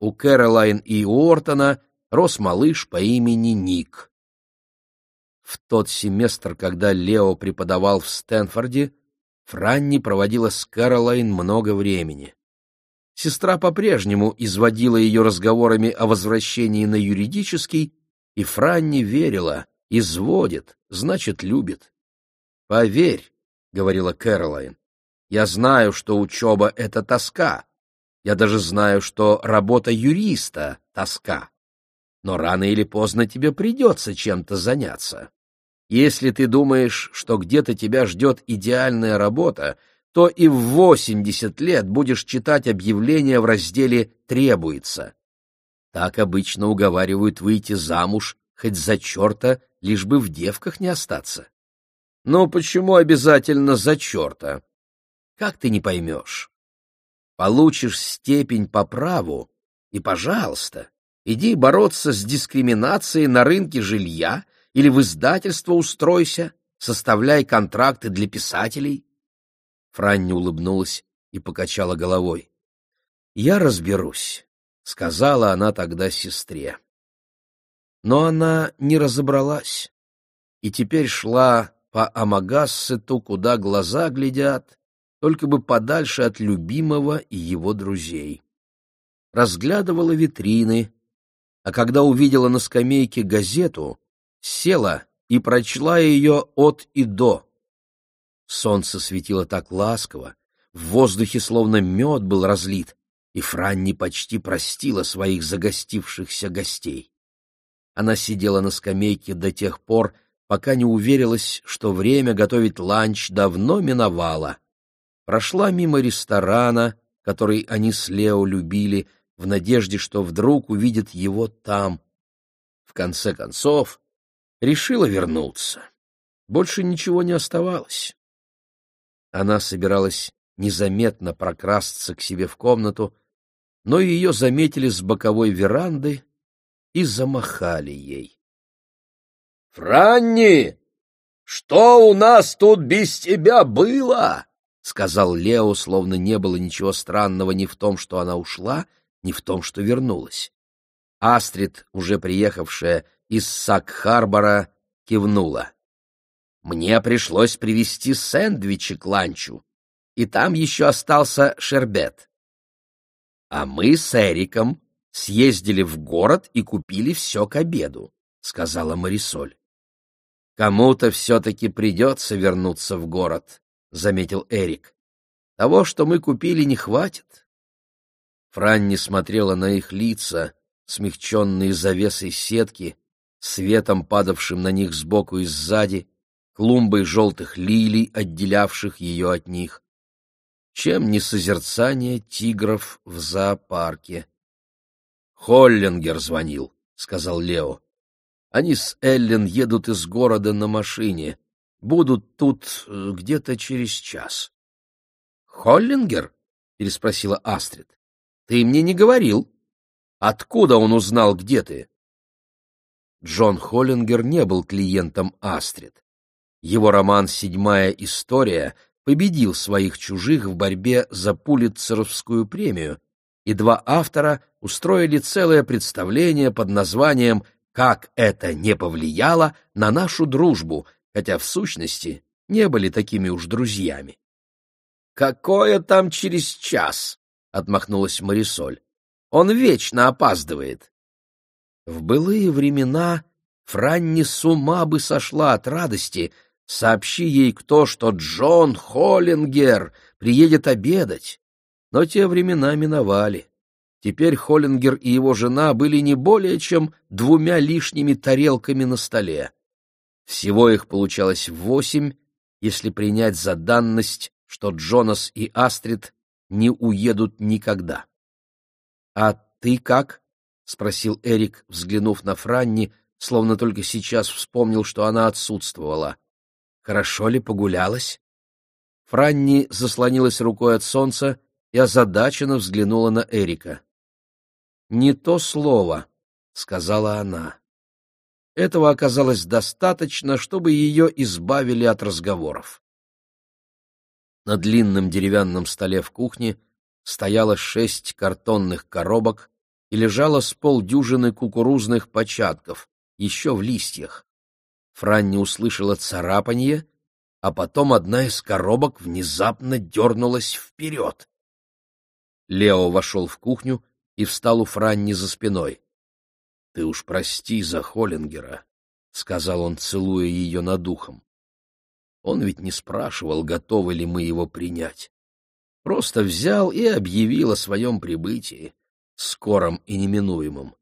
у Кэролайн и Уортона рос малыш по имени Ник. В тот семестр, когда Лео преподавал в Стэнфорде, Франни проводила с Кэролайн много времени. Сестра по-прежнему изводила ее разговорами о возвращении на юридический, и Франни верила, изводит, значит, любит. «Поверь», — говорила Кэролайн, — «я знаю, что учеба — это тоска, я даже знаю, что работа юриста — тоска. Но рано или поздно тебе придется чем-то заняться. Если ты думаешь, что где-то тебя ждет идеальная работа, то и в 80 лет будешь читать объявления в разделе «Требуется». Так обычно уговаривают выйти замуж хоть за черта, лишь бы в девках не остаться. Но почему обязательно за черта? Как ты не поймешь? Получишь степень по праву, и, пожалуйста, иди бороться с дискриминацией на рынке жилья или в издательство устройся, составляй контракты для писателей. Франни улыбнулась и покачала головой. «Я разберусь», — сказала она тогда сестре. Но она не разобралась и теперь шла по Амагассету, куда глаза глядят, только бы подальше от любимого и его друзей. Разглядывала витрины, а когда увидела на скамейке газету, села и прочла ее от и до. Солнце светило так ласково, в воздухе словно мед был разлит, и Франни почти простила своих загостившихся гостей. Она сидела на скамейке до тех пор, пока не уверилась, что время готовить ланч давно миновало — прошла мимо ресторана, который они с Лео любили, в надежде, что вдруг увидят его там. В конце концов, решила вернуться. Больше ничего не оставалось. Она собиралась незаметно прокрасться к себе в комнату, но ее заметили с боковой веранды и замахали ей. — Франни, что у нас тут без тебя было? — сказал Лео, словно не было ничего странного ни в том, что она ушла, ни в том, что вернулась. Астрид, уже приехавшая из Сак-Харбора, кивнула. «Мне пришлось привезти сэндвичи к ланчу, и там еще остался шербет. А мы с Эриком съездили в город и купили все к обеду», — сказала Марисоль. «Кому-то все-таки придется вернуться в город», — заметил Эрик. «Того, что мы купили, не хватит». Франни смотрела на их лица, смягченные завесой сетки, светом, падавшим на них сбоку и сзади, клумбой желтых лилий, отделявших ее от них. Чем не созерцание тигров в зоопарке? «Холлингер звонил», — сказал Лео. «Они с Эллен едут из города на машине будут тут э, где-то через час. — Холлингер? — переспросила Астрид. — Ты мне не говорил. Откуда он узнал, где ты? Джон Холлингер не был клиентом Астрид. Его роман «Седьмая история» победил своих чужих в борьбе за Пулитцеровскую премию, и два автора устроили целое представление под названием «Как это не повлияло на нашу дружбу», хотя в сущности не были такими уж друзьями. «Какое там через час?» — отмахнулась Марисоль. «Он вечно опаздывает». В былые времена Франни с ума бы сошла от радости, сообщи ей кто, что Джон Холлингер приедет обедать. Но те времена миновали. Теперь Холлингер и его жена были не более чем двумя лишними тарелками на столе. Всего их получалось восемь, если принять за данность, что Джонас и Астрид не уедут никогда. — А ты как? — спросил Эрик, взглянув на Франни, словно только сейчас вспомнил, что она отсутствовала. — Хорошо ли погулялась? Франни заслонилась рукой от солнца и озадаченно взглянула на Эрика. «Не то слово», — сказала она. Этого оказалось достаточно, чтобы ее избавили от разговоров. На длинном деревянном столе в кухне стояло шесть картонных коробок и лежало с полдюжины кукурузных початков, еще в листьях. Франни услышала царапанье, а потом одна из коробок внезапно дернулась вперед. Лео вошел в кухню и встал у Франни за спиной. — Ты уж прости за Холлингера, — сказал он, целуя ее над ухом. Он ведь не спрашивал, готовы ли мы его принять. Просто взял и объявил о своем прибытии, скором и неминуемом.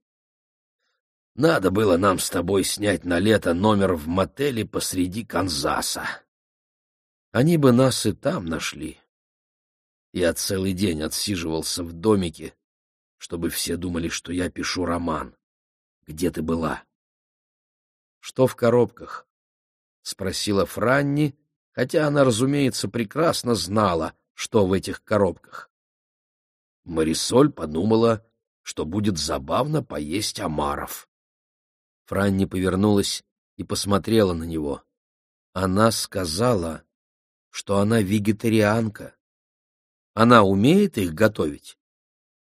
Надо было нам с тобой снять на лето номер в мотеле посреди Канзаса. Они бы нас и там нашли. Я целый день отсиживался в домике, чтобы все думали, что я пишу роман. Где ты была? — Что в коробках? — спросила Франни, хотя она, разумеется, прекрасно знала, что в этих коробках. Марисоль подумала, что будет забавно поесть омаров. Франни повернулась и посмотрела на него. Она сказала, что она вегетарианка. Она умеет их готовить?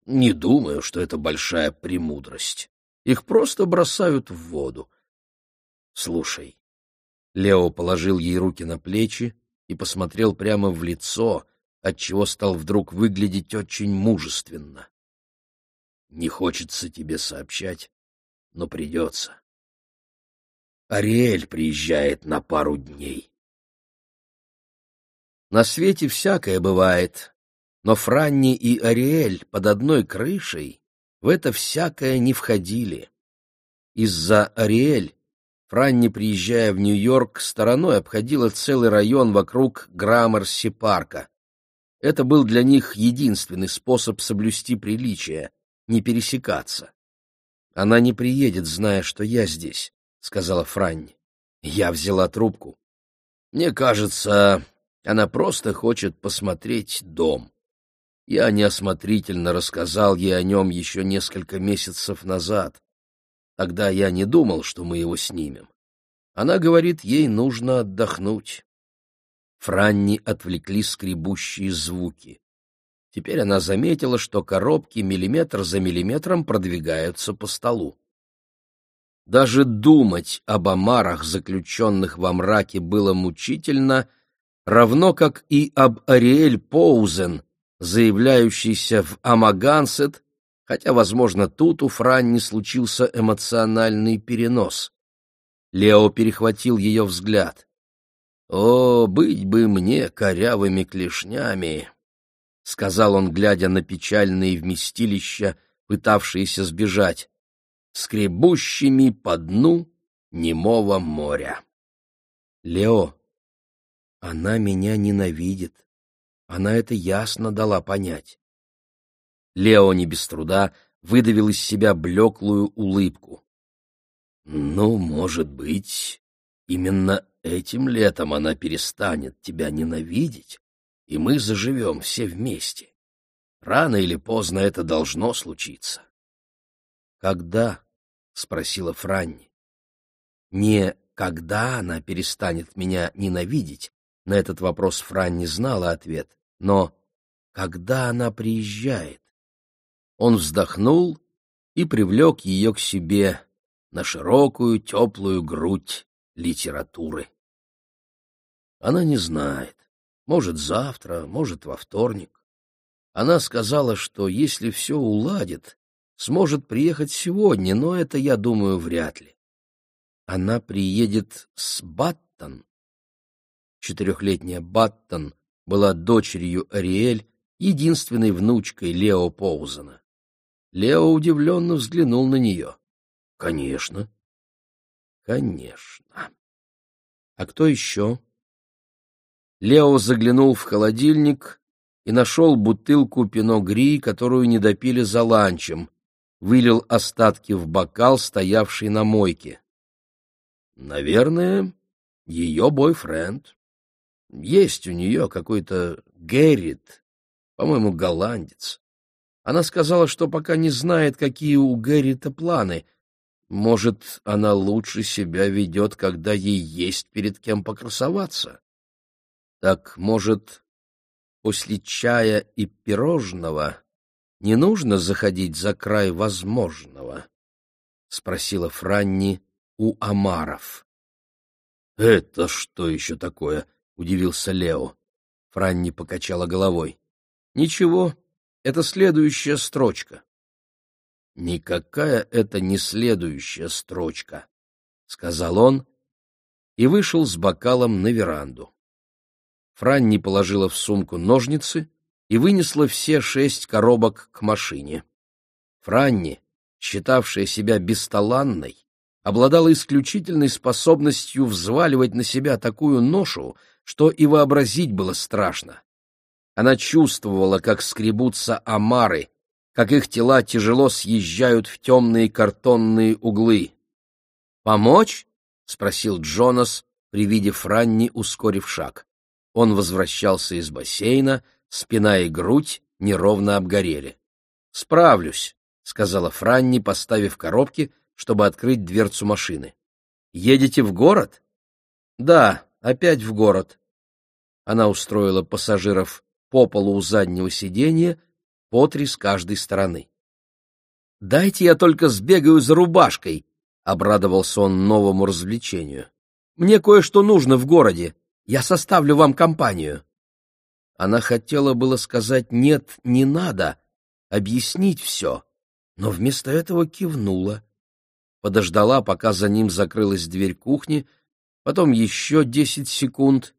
Не думаю, что это большая премудрость. Их просто бросают в воду. Слушай. Лео положил ей руки на плечи и посмотрел прямо в лицо, отчего стал вдруг выглядеть очень мужественно. Не хочется тебе сообщать, но придется. Ариэль приезжает на пару дней. На свете всякое бывает, но Франни и Ариэль под одной крышей в это всякое не входили. Из-за Ариэль Франни, приезжая в Нью-Йорк, стороной обходила целый район вокруг Граммерси-парка. Это был для них единственный способ соблюсти приличие, не пересекаться. «Она не приедет, зная, что я здесь», — сказала Франни. Я взяла трубку. «Мне кажется, она просто хочет посмотреть дом». Я неосмотрительно рассказал ей о нем еще несколько месяцев назад. Тогда я не думал, что мы его снимем. Она говорит, ей нужно отдохнуть. Франни отвлекли скребущие звуки. Теперь она заметила, что коробки миллиметр за миллиметром продвигаются по столу. Даже думать об омарах, заключенных во мраке, было мучительно, равно как и об Ариэль Поузен, заявляющийся в Амагансет, хотя, возможно, тут у Франни случился эмоциональный перенос. Лео перехватил ее взгляд. «О, быть бы мне корявыми клешнями!» — сказал он, глядя на печальные вместилища, пытавшиеся сбежать, скребущими по дну немого моря. «Лео, она меня ненавидит», она это ясно дала понять. Лео не без труда выдавил из себя блеклую улыбку. «Ну, может быть, именно этим летом она перестанет тебя ненавидеть, и мы заживем все вместе. Рано или поздно это должно случиться». «Когда?» — спросила Франни. Не когда она перестанет меня ненавидеть, на этот вопрос Фран не знала ответ, но когда она приезжает. Он вздохнул и привлек ее к себе на широкую теплую грудь литературы. Она не знает. Может, завтра, может, во вторник. Она сказала, что если все уладит, сможет приехать сегодня, но это, я думаю, вряд ли. Она приедет с Баттон. Четырехлетняя Баттон была дочерью Ариэль, единственной внучкой Лео Поузена. Лео удивленно взглянул на нее. — Конечно. — Конечно. — А кто еще? Лео заглянул в холодильник и нашел бутылку пино-гри, которую не допили за ланчем, вылил остатки в бокал, стоявший на мойке. — Наверное, ее бойфренд. Есть у нее какой-то Геррит, по-моему, голландец. Она сказала, что пока не знает, какие у Гэррита планы. Может, она лучше себя ведет, когда ей есть перед кем покрасоваться. Так, может, после чая и пирожного не нужно заходить за край возможного? — спросила Франни у Амаров. — Это что еще такое? — удивился Лео. Франни покачала головой. — Ничего, это следующая строчка. Никакая это не следующая строчка, сказал он и вышел с бокалом на веранду. Франни положила в сумку ножницы и вынесла все шесть коробок к машине. Франни, считавшая себя бесталанной, обладала исключительной способностью взваливать на себя такую ношу, что и вообразить было страшно. Она чувствовала, как скребутся омары, как их тела тяжело съезжают в темные картонные углы. «Помочь?» — спросил Джонас, при виде Франни, ускорив шаг. Он возвращался из бассейна, спина и грудь неровно обгорели. «Справлюсь», — сказала Франни, поставив коробки, чтобы открыть дверцу машины. «Едете в город?» «Да, опять в город». Она устроила пассажиров по полу у заднего сиденья, по три с каждой стороны. «Дайте я только сбегаю за рубашкой», — обрадовался он новому развлечению. «Мне кое-что нужно в городе. Я составлю вам компанию». Она хотела было сказать «нет, не надо», объяснить все, но вместо этого кивнула. Подождала, пока за ним закрылась дверь кухни, потом еще десять секунд,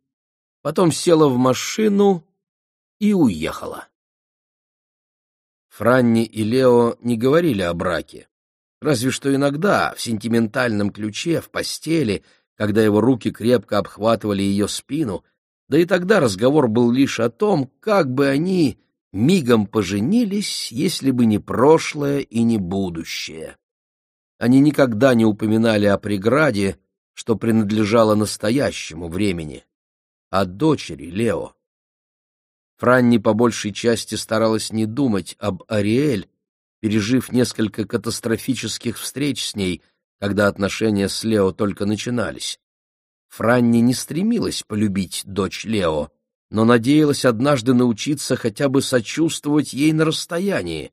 потом села в машину и уехала. Франни и Лео не говорили о браке, разве что иногда, в сентиментальном ключе, в постели, когда его руки крепко обхватывали ее спину, да и тогда разговор был лишь о том, как бы они мигом поженились, если бы не прошлое и не будущее. Они никогда не упоминали о преграде, что принадлежало настоящему времени, о дочери Лео. Франни по большей части старалась не думать об Ариэль, пережив несколько катастрофических встреч с ней, когда отношения с Лео только начинались. Франни не стремилась полюбить дочь Лео, но надеялась однажды научиться хотя бы сочувствовать ей на расстоянии.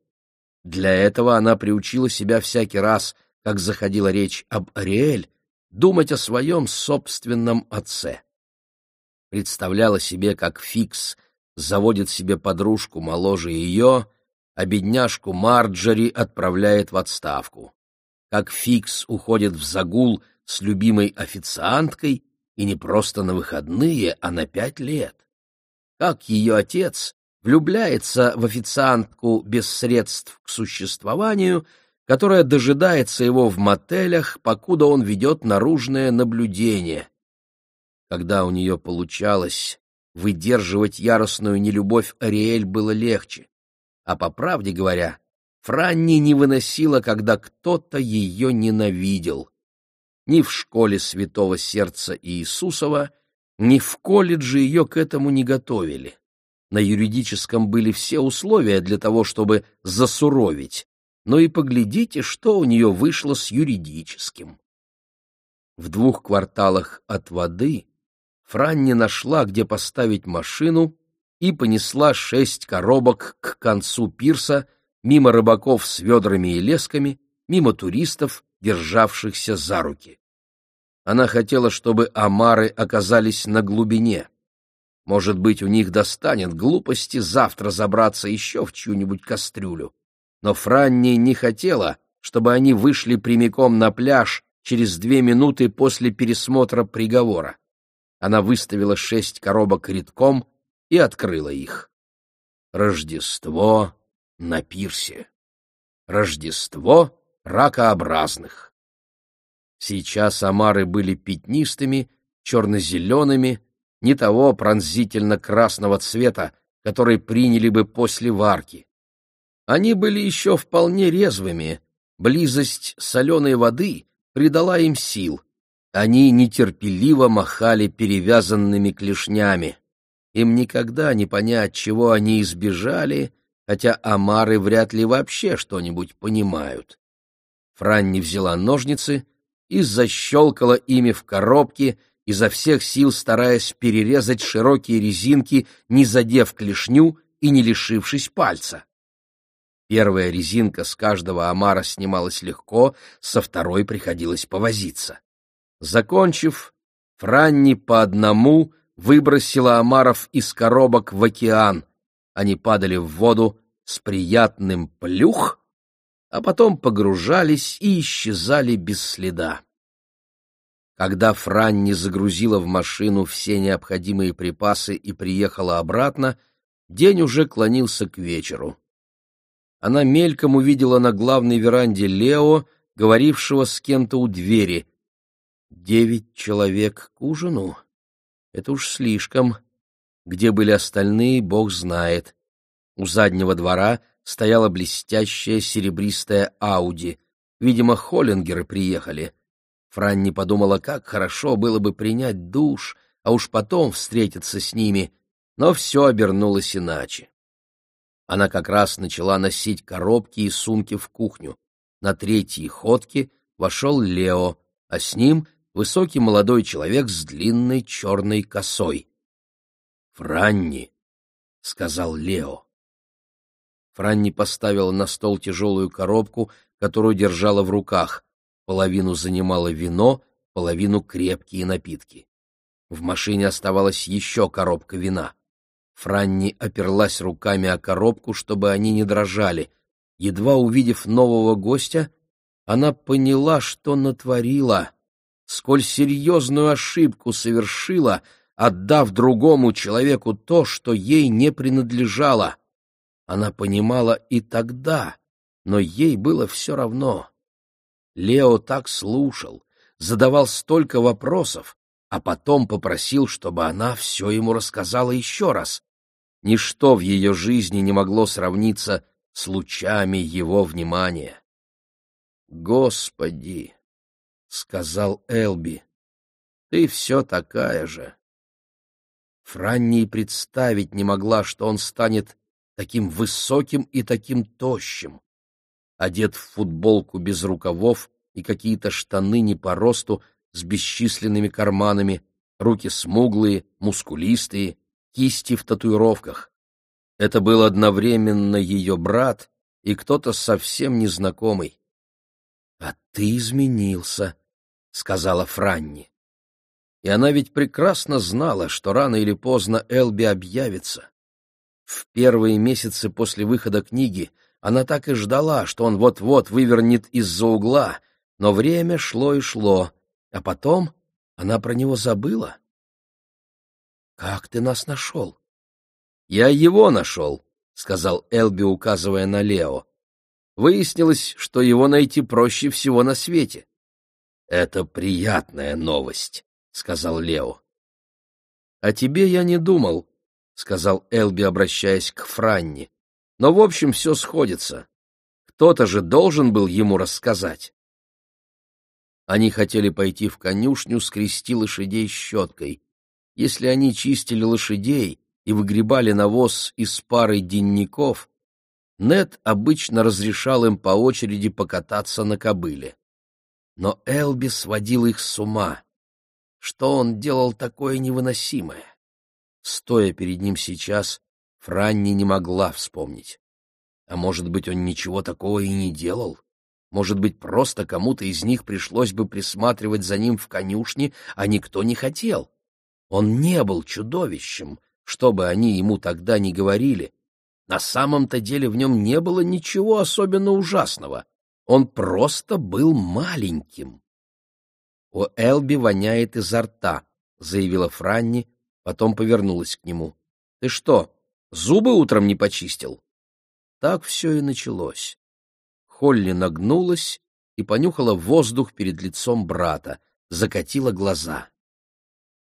Для этого она приучила себя всякий раз, как заходила речь об Ариэль, думать о своем собственном отце. Представляла себе, как Фикс заводит себе подружку моложе ее, а бедняжку Марджори отправляет в отставку. Как Фикс уходит в загул с любимой официанткой, и не просто на выходные, а на пять лет. Как ее отец влюбляется в официантку без средств к существованию, которая дожидается его в мотелях, покуда он ведет наружное наблюдение. Когда у нее получалось, Выдерживать яростную нелюбовь Ариэль было легче. А по правде говоря, Франни не выносила, когда кто-то ее ненавидел. Ни в школе Святого Сердца Иисусова, ни в колледже ее к этому не готовили. На юридическом были все условия для того, чтобы засуровить, но и поглядите, что у нее вышло с юридическим. В двух кварталах от воды Франни нашла, где поставить машину, и понесла шесть коробок к концу пирса, мимо рыбаков с ведрами и лесками, мимо туристов, державшихся за руки. Она хотела, чтобы омары оказались на глубине. Может быть, у них достанет глупости завтра забраться еще в чью-нибудь кастрюлю. Но Франни не хотела, чтобы они вышли прямиком на пляж через две минуты после пересмотра приговора. Она выставила шесть коробок редком и открыла их. Рождество на пирсе. Рождество ракообразных. Сейчас омары были пятнистыми, черно-зелеными, не того пронзительно-красного цвета, который приняли бы после варки. Они были еще вполне резвыми, близость соленой воды придала им сил. Они нетерпеливо махали перевязанными клешнями. Им никогда не понять, чего они избежали, хотя омары вряд ли вообще что-нибудь понимают. Франни взяла ножницы и защелкала ими в коробке, изо всех сил стараясь перерезать широкие резинки, не задев клешню и не лишившись пальца. Первая резинка с каждого омара снималась легко, со второй приходилось повозиться. Закончив, Франни по одному выбросила омаров из коробок в океан. Они падали в воду с приятным плюх, а потом погружались и исчезали без следа. Когда Франни загрузила в машину все необходимые припасы и приехала обратно, день уже клонился к вечеру. Она мельком увидела на главной веранде Лео, говорившего с кем-то у двери. Девять человек к ужину? Это уж слишком. Где были остальные, бог знает. У заднего двора стояла блестящая серебристая Ауди. Видимо, Холлингеры приехали. Франни подумала, как хорошо было бы принять душ, а уж потом встретиться с ними, но все обернулось иначе. Она как раз начала носить коробки и сумки в кухню. На третьей ходке вошел Лео, а с ним высокий молодой человек с длинной черной косой. «Франни», — сказал Лео. Франни поставила на стол тяжелую коробку, которую держала в руках. Половину занимало вино, половину — крепкие напитки. В машине оставалась еще коробка вина. Франни оперлась руками о коробку, чтобы они не дрожали. Едва увидев нового гостя, она поняла, что натворила, сколь серьезную ошибку совершила, отдав другому человеку то, что ей не принадлежало. Она понимала и тогда, но ей было все равно. Лео так слушал, задавал столько вопросов, а потом попросил, чтобы она все ему рассказала еще раз. Ничто в ее жизни не могло сравниться с лучами его внимания. «Господи!» — сказал Элби. «Ты все такая же». Франни и представить не могла, что он станет таким высоким и таким тощим. Одет в футболку без рукавов и какие-то штаны не по росту с бесчисленными карманами, руки смуглые, мускулистые, кисти в татуировках. Это был одновременно ее брат и кто-то совсем незнакомый. — А ты изменился, — сказала Франни. И она ведь прекрасно знала, что рано или поздно Элби объявится. В первые месяцы после выхода книги она так и ждала, что он вот-вот вывернет из-за угла, но время шло и шло, а потом она про него забыла. — Как ты нас нашел? — Я его нашел, — сказал Элби, указывая на Лео. Выяснилось, что его найти проще всего на свете. — Это приятная новость, — сказал Лео. — О тебе я не думал, — сказал Элби, обращаясь к Франни. — Но, в общем, все сходится. Кто-то же должен был ему рассказать. Они хотели пойти в конюшню скрести лошадей щеткой. Если они чистили лошадей и выгребали навоз из пары денников, Нед обычно разрешал им по очереди покататься на кобыле. но Элби сводил их с ума. Что он делал такое невыносимое? Стоя перед ним сейчас, Франни не могла вспомнить. А может быть, он ничего такого и не делал? Может быть, просто кому-то из них пришлось бы присматривать за ним в конюшне, а никто не хотел? Он не был чудовищем, что бы они ему тогда ни говорили. На самом-то деле в нем не было ничего особенно ужасного. Он просто был маленьким. «У Элби воняет изо рта», — заявила Франни, потом повернулась к нему. «Ты что, зубы утром не почистил?» Так все и началось. Холли нагнулась и понюхала воздух перед лицом брата, закатила глаза.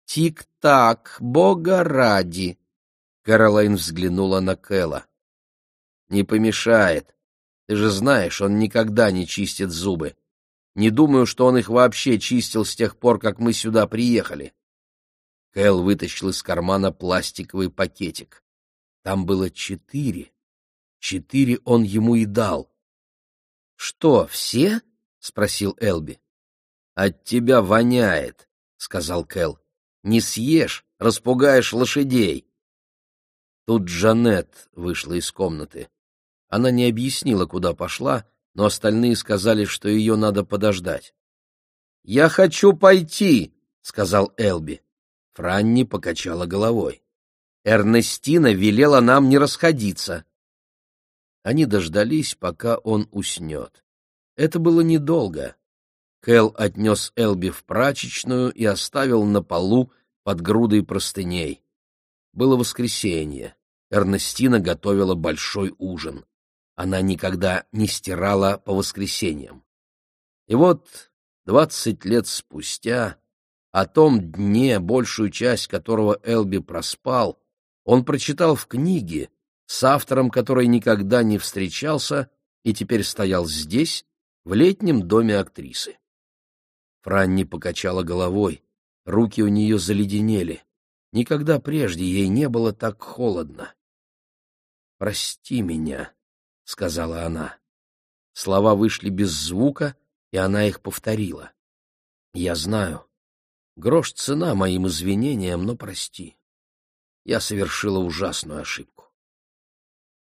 «Тик-так, бога ради!» Кэролайн взглянула на Кэла. «Не помешает. Ты же знаешь, он никогда не чистит зубы. Не думаю, что он их вообще чистил с тех пор, как мы сюда приехали». Кэл вытащил из кармана пластиковый пакетик. Там было четыре. Четыре он ему и дал. — Что, все? — спросил Элби. — От тебя воняет, — сказал Кэл. — Не съешь, распугаешь лошадей. Тут Джанет вышла из комнаты. Она не объяснила, куда пошла, но остальные сказали, что ее надо подождать. — Я хочу пойти, — сказал Элби. Франни покачала головой. Эрнестина велела нам не расходиться. Они дождались, пока он уснет. Это было недолго. Кэл отнес Элби в прачечную и оставил на полу под грудой простыней. Было воскресенье. Эрнестина готовила большой ужин. Она никогда не стирала по воскресеньям. И вот двадцать лет спустя, о том дне, большую часть которого Элби проспал, он прочитал в книге, с автором, который никогда не встречался и теперь стоял здесь, в летнем доме актрисы. Франни покачала головой, руки у нее заледенели. Никогда прежде ей не было так холодно. «Прости меня», — сказала она. Слова вышли без звука, и она их повторила. «Я знаю. Грош цена моим извинениям, но прости. Я совершила ужасную ошибку.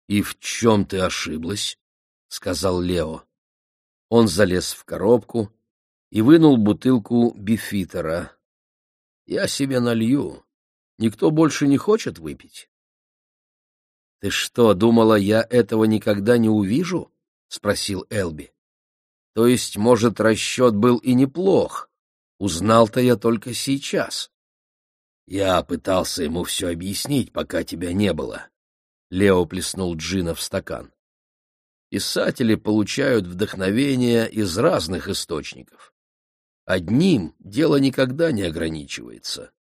«И в чем ты ошиблась?» — сказал Лео. Он залез в коробку и вынул бутылку бифитера. «Я себе налью. Никто больше не хочет выпить?» «Ты что, думала, я этого никогда не увижу?» — спросил Элби. «То есть, может, расчет был и неплох. Узнал-то я только сейчас». Я пытался ему все объяснить, пока тебя не было. Лео плеснул джина в стакан. Писатели получают вдохновение из разных источников. Одним дело никогда не ограничивается.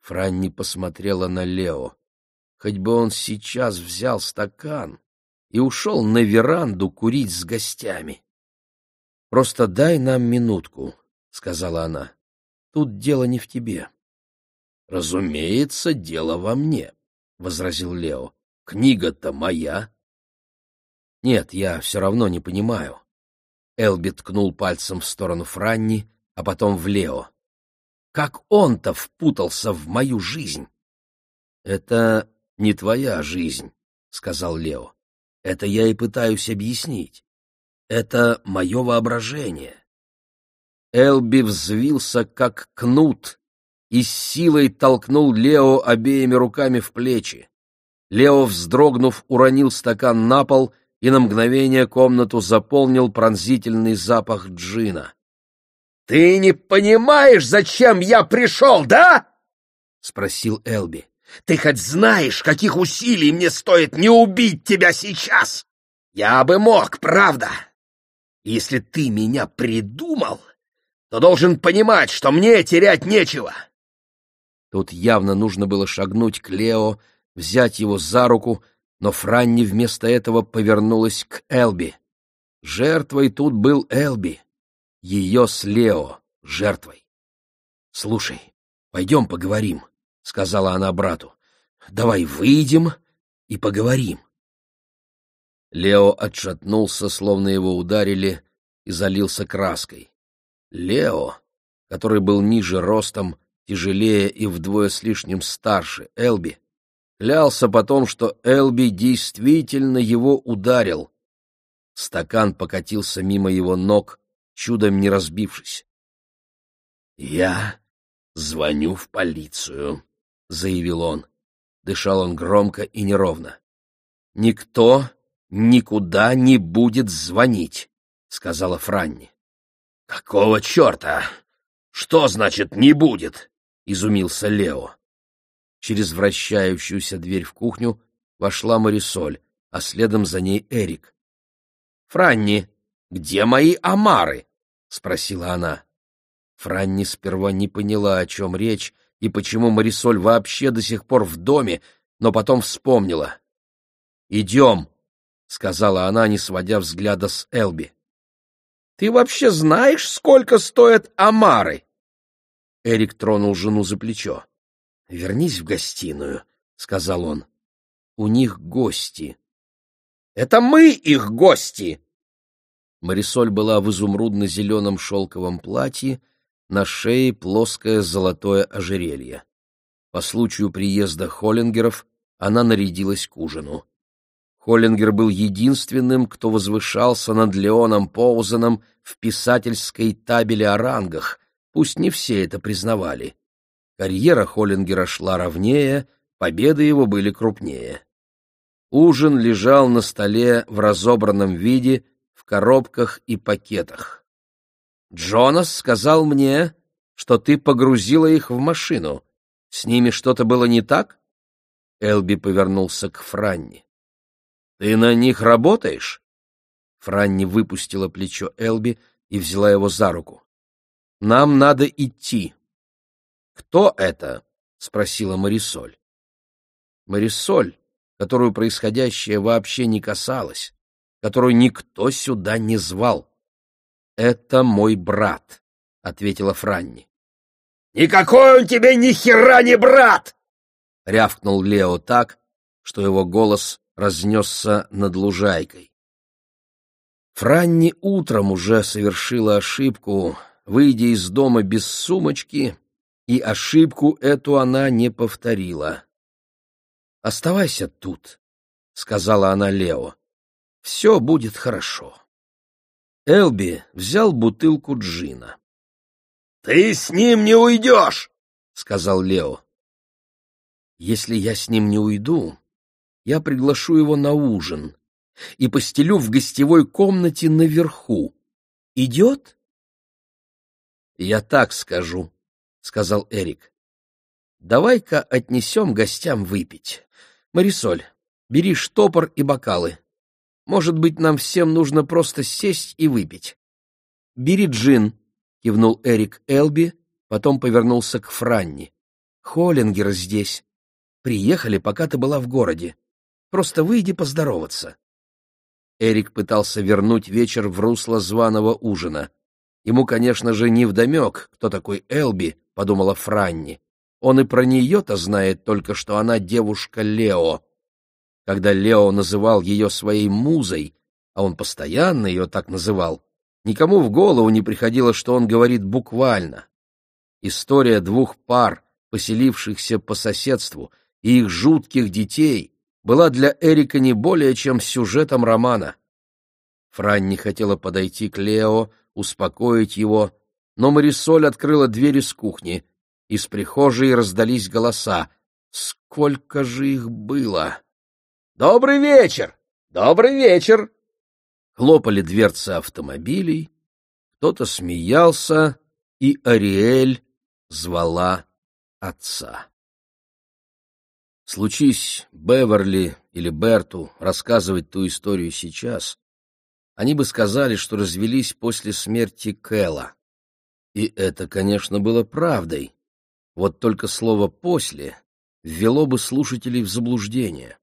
Франни посмотрела на Лео. Хоть бы он сейчас взял стакан и ушел на веранду курить с гостями. — Просто дай нам минутку, — сказала она. — Тут дело не в тебе. — Разумеется, дело во мне, — возразил Лео. Книга-то моя. Нет, я все равно не понимаю. Элби ткнул пальцем в сторону Франни, а потом в Лео. Как он-то впутался в мою жизнь? Это не твоя жизнь, сказал Лео. Это я и пытаюсь объяснить. Это мое воображение. Элби взвился, как кнут, и с силой толкнул Лео обеими руками в плечи. Лео, вздрогнув, уронил стакан на пол, и на мгновение комнату заполнил пронзительный запах джина. — Ты не понимаешь, зачем я пришел, да? — спросил Элби. — Ты хоть знаешь, каких усилий мне стоит не убить тебя сейчас? Я бы мог, правда? Если ты меня придумал, то должен понимать, что мне терять нечего. Тут явно нужно было шагнуть к Лео, взять его за руку, но Франни вместо этого повернулась к Элби. Жертвой тут был Элби, ее с Лео жертвой. — Слушай, пойдем поговорим, — сказала она брату. — Давай выйдем и поговорим. Лео отшатнулся, словно его ударили, и залился краской. Лео, который был ниже ростом, тяжелее и вдвое с лишним старше Элби, клялся потом, что Элби действительно его ударил. Стакан покатился мимо его ног, чудом не разбившись. «Я звоню в полицию», — заявил он. Дышал он громко и неровно. «Никто никуда не будет звонить», — сказала Франни. «Какого черта? Что значит «не будет»?» — изумился Лео. Через вращающуюся дверь в кухню вошла Марисоль, а следом за ней Эрик. «Франни, где мои омары?» — спросила она. Франни сперва не поняла, о чем речь и почему Марисоль вообще до сих пор в доме, но потом вспомнила. «Идем», — сказала она, не сводя взгляда с Элби. «Ты вообще знаешь, сколько стоят омары?» Эрик тронул жену за плечо. «Вернись в гостиную», — сказал он. «У них гости». «Это мы их гости!» Марисоль была в изумрудно-зеленом шелковом платье, на шее плоское золотое ожерелье. По случаю приезда Холлингеров она нарядилась к ужину. Холлингер был единственным, кто возвышался над Леоном Поузеном в писательской табеле о рангах, пусть не все это признавали. Карьера Холлингера шла ровнее, победы его были крупнее. Ужин лежал на столе в разобранном виде, в коробках и пакетах. «Джонас сказал мне, что ты погрузила их в машину. С ними что-то было не так?» Элби повернулся к Франни. Ты на них работаешь? Франни выпустила плечо Элби и взяла его за руку. Нам надо идти. Кто это? спросила Марисоль. Марисоль, которую происходящее вообще не касалось, которую никто сюда не звал. Это мой брат, ответила Франни. Никакой он тебе ни хера не брат! рявкнул Лео так, что его голос разнесся над лужайкой. Франни утром уже совершила ошибку, выйдя из дома без сумочки, и ошибку эту она не повторила. «Оставайся тут», — сказала она Лео. «Все будет хорошо». Элби взял бутылку джина. «Ты с ним не уйдешь!» — сказал Лео. «Если я с ним не уйду, я приглашу его на ужин и постелю в гостевой комнате наверху. Идет? Я так скажу, — сказал Эрик. Давай-ка отнесем гостям выпить. Марисоль, бери штопор и бокалы. Может быть, нам всем нужно просто сесть и выпить. Бери джин, — кивнул Эрик Элби, потом повернулся к Франни. Холлингер здесь. Приехали, пока ты была в городе. Просто выйди поздороваться. Эрик пытался вернуть вечер в русло званого ужина. Ему, конечно же, не вдомек, кто такой Элби, — подумала Франни. Он и про нее-то знает только, что она девушка Лео. Когда Лео называл ее своей музой, а он постоянно ее так называл, никому в голову не приходило, что он говорит буквально. История двух пар, поселившихся по соседству, и их жутких детей была для Эрика не более чем сюжетом романа. Франни хотела подойти к Лео, успокоить его, но Марисоль открыла дверь из кухни. Из прихожей раздались голоса. Сколько же их было! «Добрый вечер! Добрый вечер!» Хлопали дверцы автомобилей, кто-то смеялся, и Ариэль звала отца. Случись Беверли или Берту рассказывать ту историю сейчас, они бы сказали, что развелись после смерти Кэла. И это, конечно, было правдой. Вот только слово «после» ввело бы слушателей в заблуждение.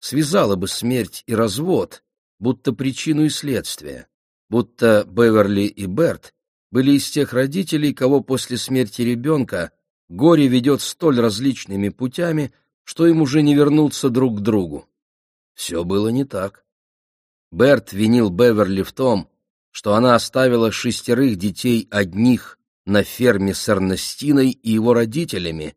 Связало бы смерть и развод, будто причину и следствие, будто Беверли и Берт были из тех родителей, кого после смерти ребенка горе ведет столь различными путями, что им уже не вернуться друг к другу. Все было не так. Берт винил Беверли в том, что она оставила шестерых детей одних на ферме с Эрнестиной и его родителями,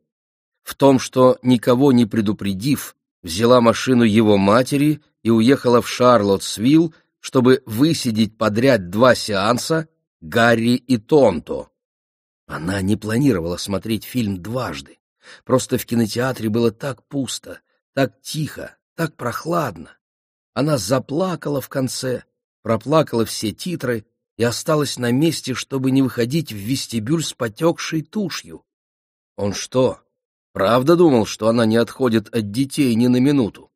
в том, что, никого не предупредив, взяла машину его матери и уехала в Шарлоттсвилл, чтобы высидеть подряд два сеанса Гарри и Тонто. Она не планировала смотреть фильм дважды. Просто в кинотеатре было так пусто, так тихо, так прохладно. Она заплакала в конце, проплакала все титры и осталась на месте, чтобы не выходить в вестибюль с потекшей тушью. Он что, правда думал, что она не отходит от детей ни на минуту?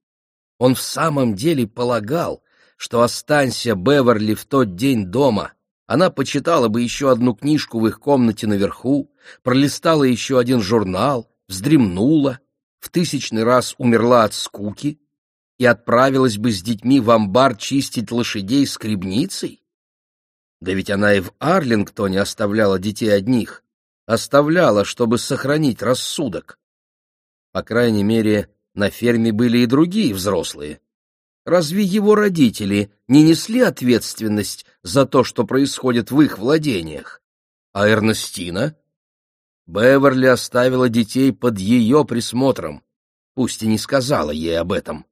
Он в самом деле полагал, что останься Беверли в тот день дома, она почитала бы еще одну книжку в их комнате наверху, пролистала еще один журнал, вздремнула, в тысячный раз умерла от скуки и отправилась бы с детьми в амбар чистить лошадей скребницей? Да ведь она и в Арлингтоне оставляла детей одних, оставляла, чтобы сохранить рассудок. По крайней мере, на ферме были и другие взрослые. Разве его родители не несли ответственность за то, что происходит в их владениях? А Эрнестина? Беверли оставила детей под ее присмотром, пусть и не сказала ей об этом.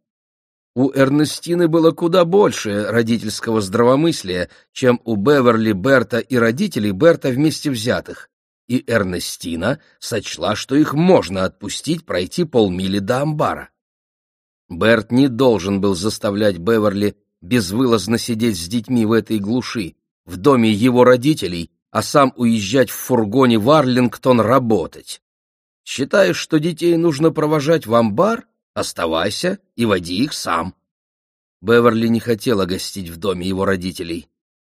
У Эрнестины было куда больше родительского здравомыслия, чем у Беверли, Берта и родителей Берта вместе взятых, и Эрнестина сочла, что их можно отпустить пройти полмили до амбара. Берт не должен был заставлять Беверли безвылазно сидеть с детьми в этой глуши, в доме его родителей, а сам уезжать в фургоне в Арлингтон работать. Считаешь, что детей нужно провожать в амбар? Оставайся и води их сам. Беверли не хотела гостить в доме его родителей.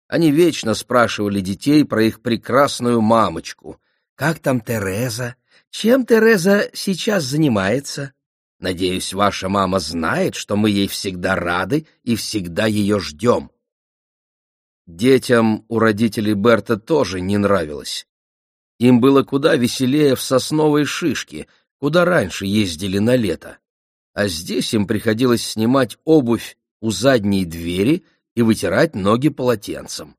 Они вечно спрашивали детей про их прекрасную мамочку. «Как там Тереза? Чем Тереза сейчас занимается?» «Надеюсь, ваша мама знает, что мы ей всегда рады и всегда ее ждем». Детям у родителей Берта тоже не нравилось. Им было куда веселее в сосновой шишке, куда раньше ездили на лето а здесь им приходилось снимать обувь у задней двери и вытирать ноги полотенцем.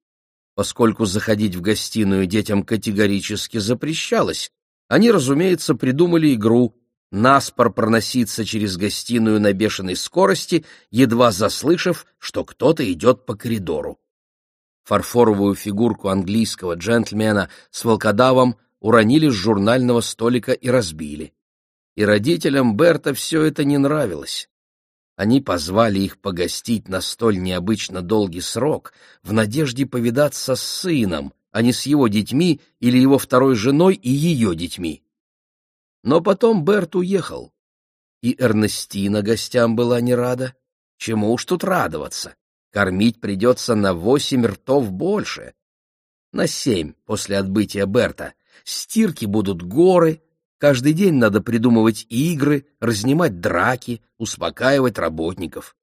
Поскольку заходить в гостиную детям категорически запрещалось, они, разумеется, придумали игру наспор проноситься через гостиную на бешеной скорости, едва заслышав, что кто-то идет по коридору. Фарфоровую фигурку английского джентльмена с волкодавом уронили с журнального столика и разбили и родителям Берта все это не нравилось. Они позвали их погостить на столь необычно долгий срок в надежде повидаться с сыном, а не с его детьми или его второй женой и ее детьми. Но потом Берт уехал, и Эрнестина гостям была не рада. Чему уж тут радоваться? Кормить придется на восемь ртов больше. На семь после отбытия Берта. Стирки будут горы, Каждый день надо придумывать игры, разнимать драки, успокаивать работников.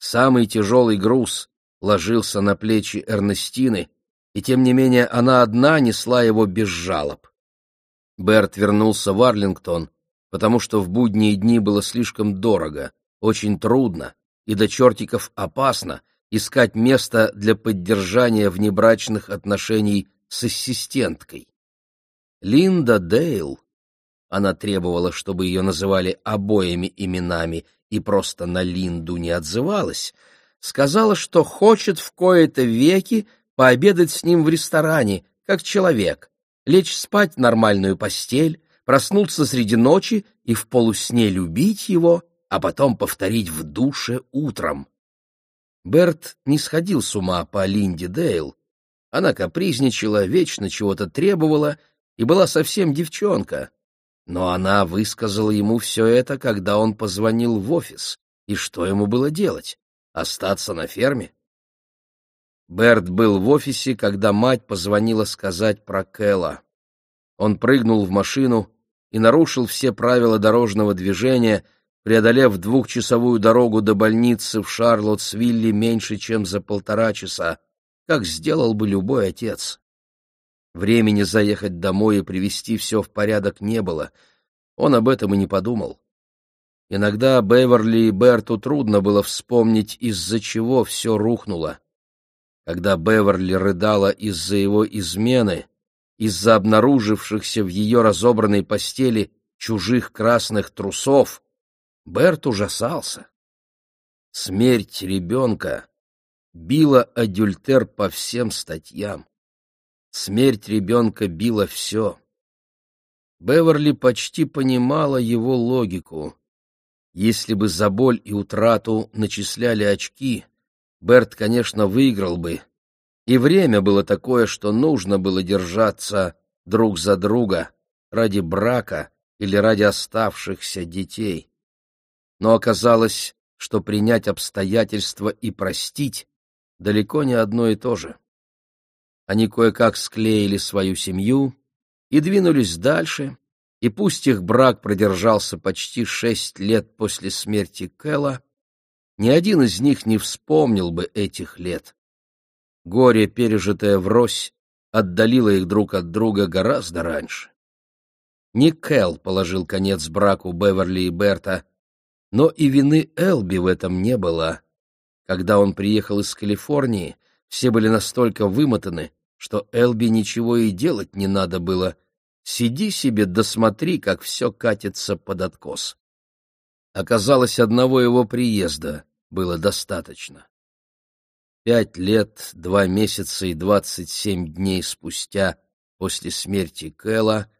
Самый тяжелый груз ложился на плечи Эрнестины, и тем не менее она одна несла его без жалоб. Берт вернулся в Арлингтон, потому что в будние дни было слишком дорого, очень трудно и до чертиков опасно искать место для поддержания внебрачных отношений с ассистенткой. Линда Дейл она требовала, чтобы ее называли обоими именами и просто на Линду не отзывалась, сказала, что хочет в кои-то веки пообедать с ним в ресторане, как человек, лечь спать в нормальную постель, проснуться среди ночи и в полусне любить его, а потом повторить в душе утром. Берт не сходил с ума по Линде Дейл. Она капризничала, вечно чего-то требовала и была совсем девчонка, но она высказала ему все это, когда он позвонил в офис. И что ему было делать? Остаться на ферме? Берт был в офисе, когда мать позвонила сказать про Кэлла. Он прыгнул в машину и нарушил все правила дорожного движения, преодолев двухчасовую дорогу до больницы в Шарлоттсвилле меньше, чем за полтора часа, как сделал бы любой отец. Времени заехать домой и привести все в порядок не было. Он об этом и не подумал. Иногда Беверли и Берту трудно было вспомнить, из-за чего все рухнуло. когда Беверли рыдала из-за его измены, из-за обнаружившихся в ее разобранной постели чужих красных трусов, Берт ужасался. Смерть ребенка била адюльтер по всем статьям. Смерть ребенка била все. Беверли почти понимала его логику. Если бы за боль и утрату начисляли очки, Берт, конечно, выиграл бы. И время было такое, что нужно было держаться друг за друга ради брака или ради оставшихся детей. Но оказалось, что принять обстоятельства и простить далеко не одно и то же. Они кое-как склеили свою семью и двинулись дальше, и пусть их брак продержался почти шесть лет после смерти Кэлла, ни один из них не вспомнил бы этих лет. Горе, пережитое врозь, отдалило их друг от друга гораздо раньше. Не Кэл положил конец браку Беверли и Берта, но и вины Элби в этом не было. Когда он приехал из Калифорнии, все были настолько вымотаны, что Элби ничего и делать не надо было. Сиди себе, досмотри, как все катится под откос. Оказалось, одного его приезда было достаточно. Пять лет, два месяца и двадцать семь дней спустя после смерти Кэла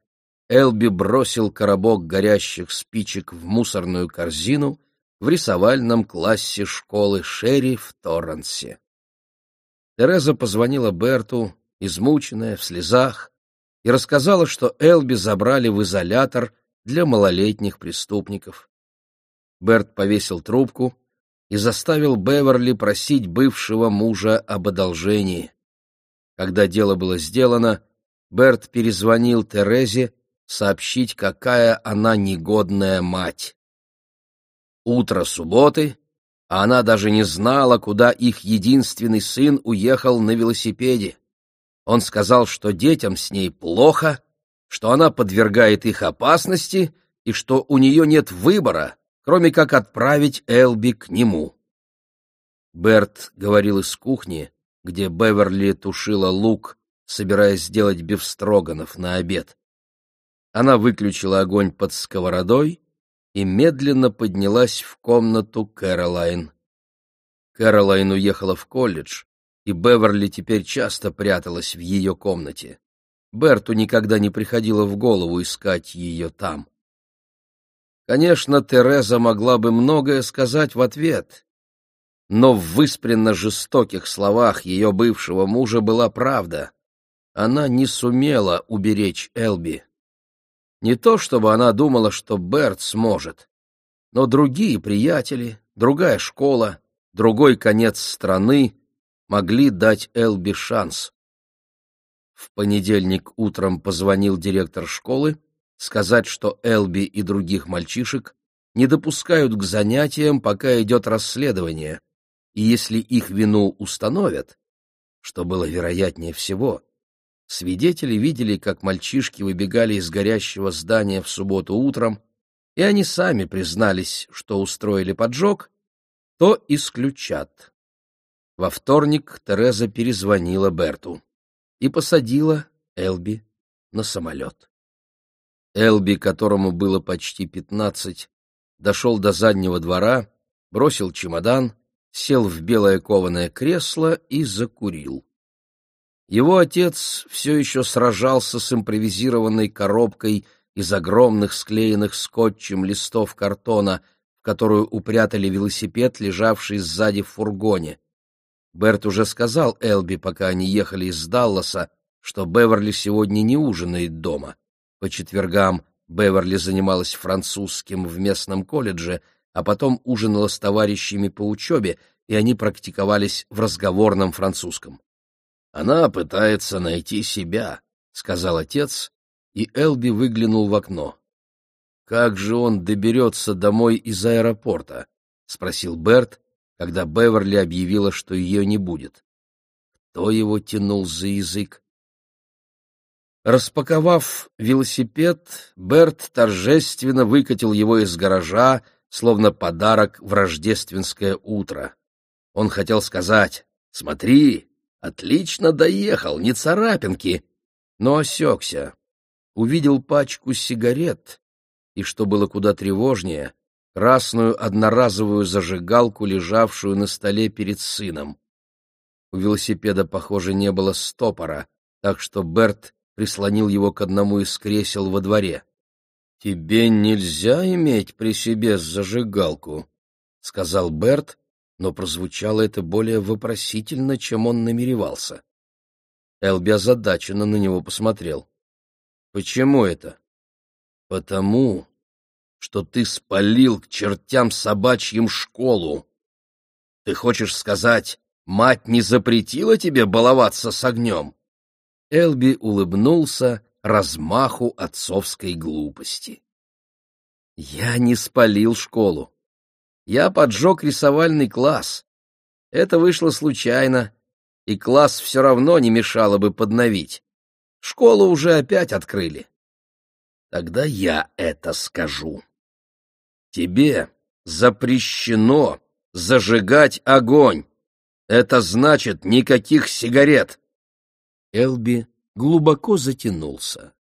Элби бросил коробок горящих спичек в мусорную корзину в рисовальном классе школы Шерри в Торренсе. Тереза позвонила Берту, измученная, в слезах, и рассказала, что Элби забрали в изолятор для малолетних преступников. Берт повесил трубку и заставил Беверли просить бывшего мужа об одолжении. Когда дело было сделано, Берт перезвонил Терезе сообщить, какая она негодная мать. Утро субботы, а она даже не знала, куда их единственный сын уехал на велосипеде. Он сказал, что детям с ней плохо, что она подвергает их опасности и что у нее нет выбора, кроме как отправить Элби к нему. Берт говорил из кухни, где Беверли тушила лук, собираясь сделать бифстроганов на обед. Она выключила огонь под сковородой и медленно поднялась в комнату Кэролайн. Кэролайн уехала в колледж, и Беверли теперь часто пряталась в ее комнате. Берту никогда не приходило в голову искать ее там. Конечно, Тереза могла бы многое сказать в ответ, но в выспренно жестоких словах ее бывшего мужа была правда. Она не сумела уберечь Элби. Не то чтобы она думала, что Берт сможет, но другие приятели, другая школа, другой конец страны могли дать Элби шанс. В понедельник утром позвонил директор школы сказать, что Элби и других мальчишек не допускают к занятиям, пока идет расследование, и если их вину установят, что было вероятнее всего, Свидетели видели, как мальчишки выбегали из горящего здания в субботу утром, и они сами признались, что устроили поджог, то исключат. Во вторник Тереза перезвонила Берту и посадила Элби на самолет. Элби, которому было почти пятнадцать, дошел до заднего двора, бросил чемодан, сел в белое кованое кресло и закурил. Его отец все еще сражался с импровизированной коробкой из огромных склеенных скотчем листов картона, в которую упрятали велосипед, лежавший сзади в фургоне. Берт уже сказал Элби, пока они ехали из Далласа, что Беверли сегодня не ужинает дома. По четвергам Беверли занималась французским в местном колледже, а потом ужинала с товарищами по учебе, и они практиковались в разговорном французском. Она пытается найти себя, сказал отец, и Элби выглянул в окно. Как же он доберется домой из аэропорта? спросил Берт, когда Беверли объявила, что ее не будет. Кто его тянул за язык? Распаковав велосипед, Берт торжественно выкатил его из гаража, словно подарок в рождественское утро. Он хотел сказать: "Смотри, Отлично доехал, не царапинки. Но осекся. Увидел пачку сигарет и, что было куда тревожнее, красную одноразовую зажигалку, лежавшую на столе перед сыном. У велосипеда, похоже, не было стопора, так что Берт прислонил его к одному из кресел во дворе. — Тебе нельзя иметь при себе зажигалку, — сказал Берт, но прозвучало это более вопросительно, чем он намеревался. Элби озадаченно на него посмотрел. — Почему это? — Потому, что ты спалил к чертям собачьим школу. Ты хочешь сказать, мать не запретила тебе баловаться с огнем? Элби улыбнулся размаху отцовской глупости. Я не спалил школу. Я поджег рисовальный класс. Это вышло случайно, и класс все равно не мешало бы подновить. Школу уже опять открыли. Тогда я это скажу. Тебе запрещено зажигать огонь. Это значит никаких сигарет. Элби глубоко затянулся,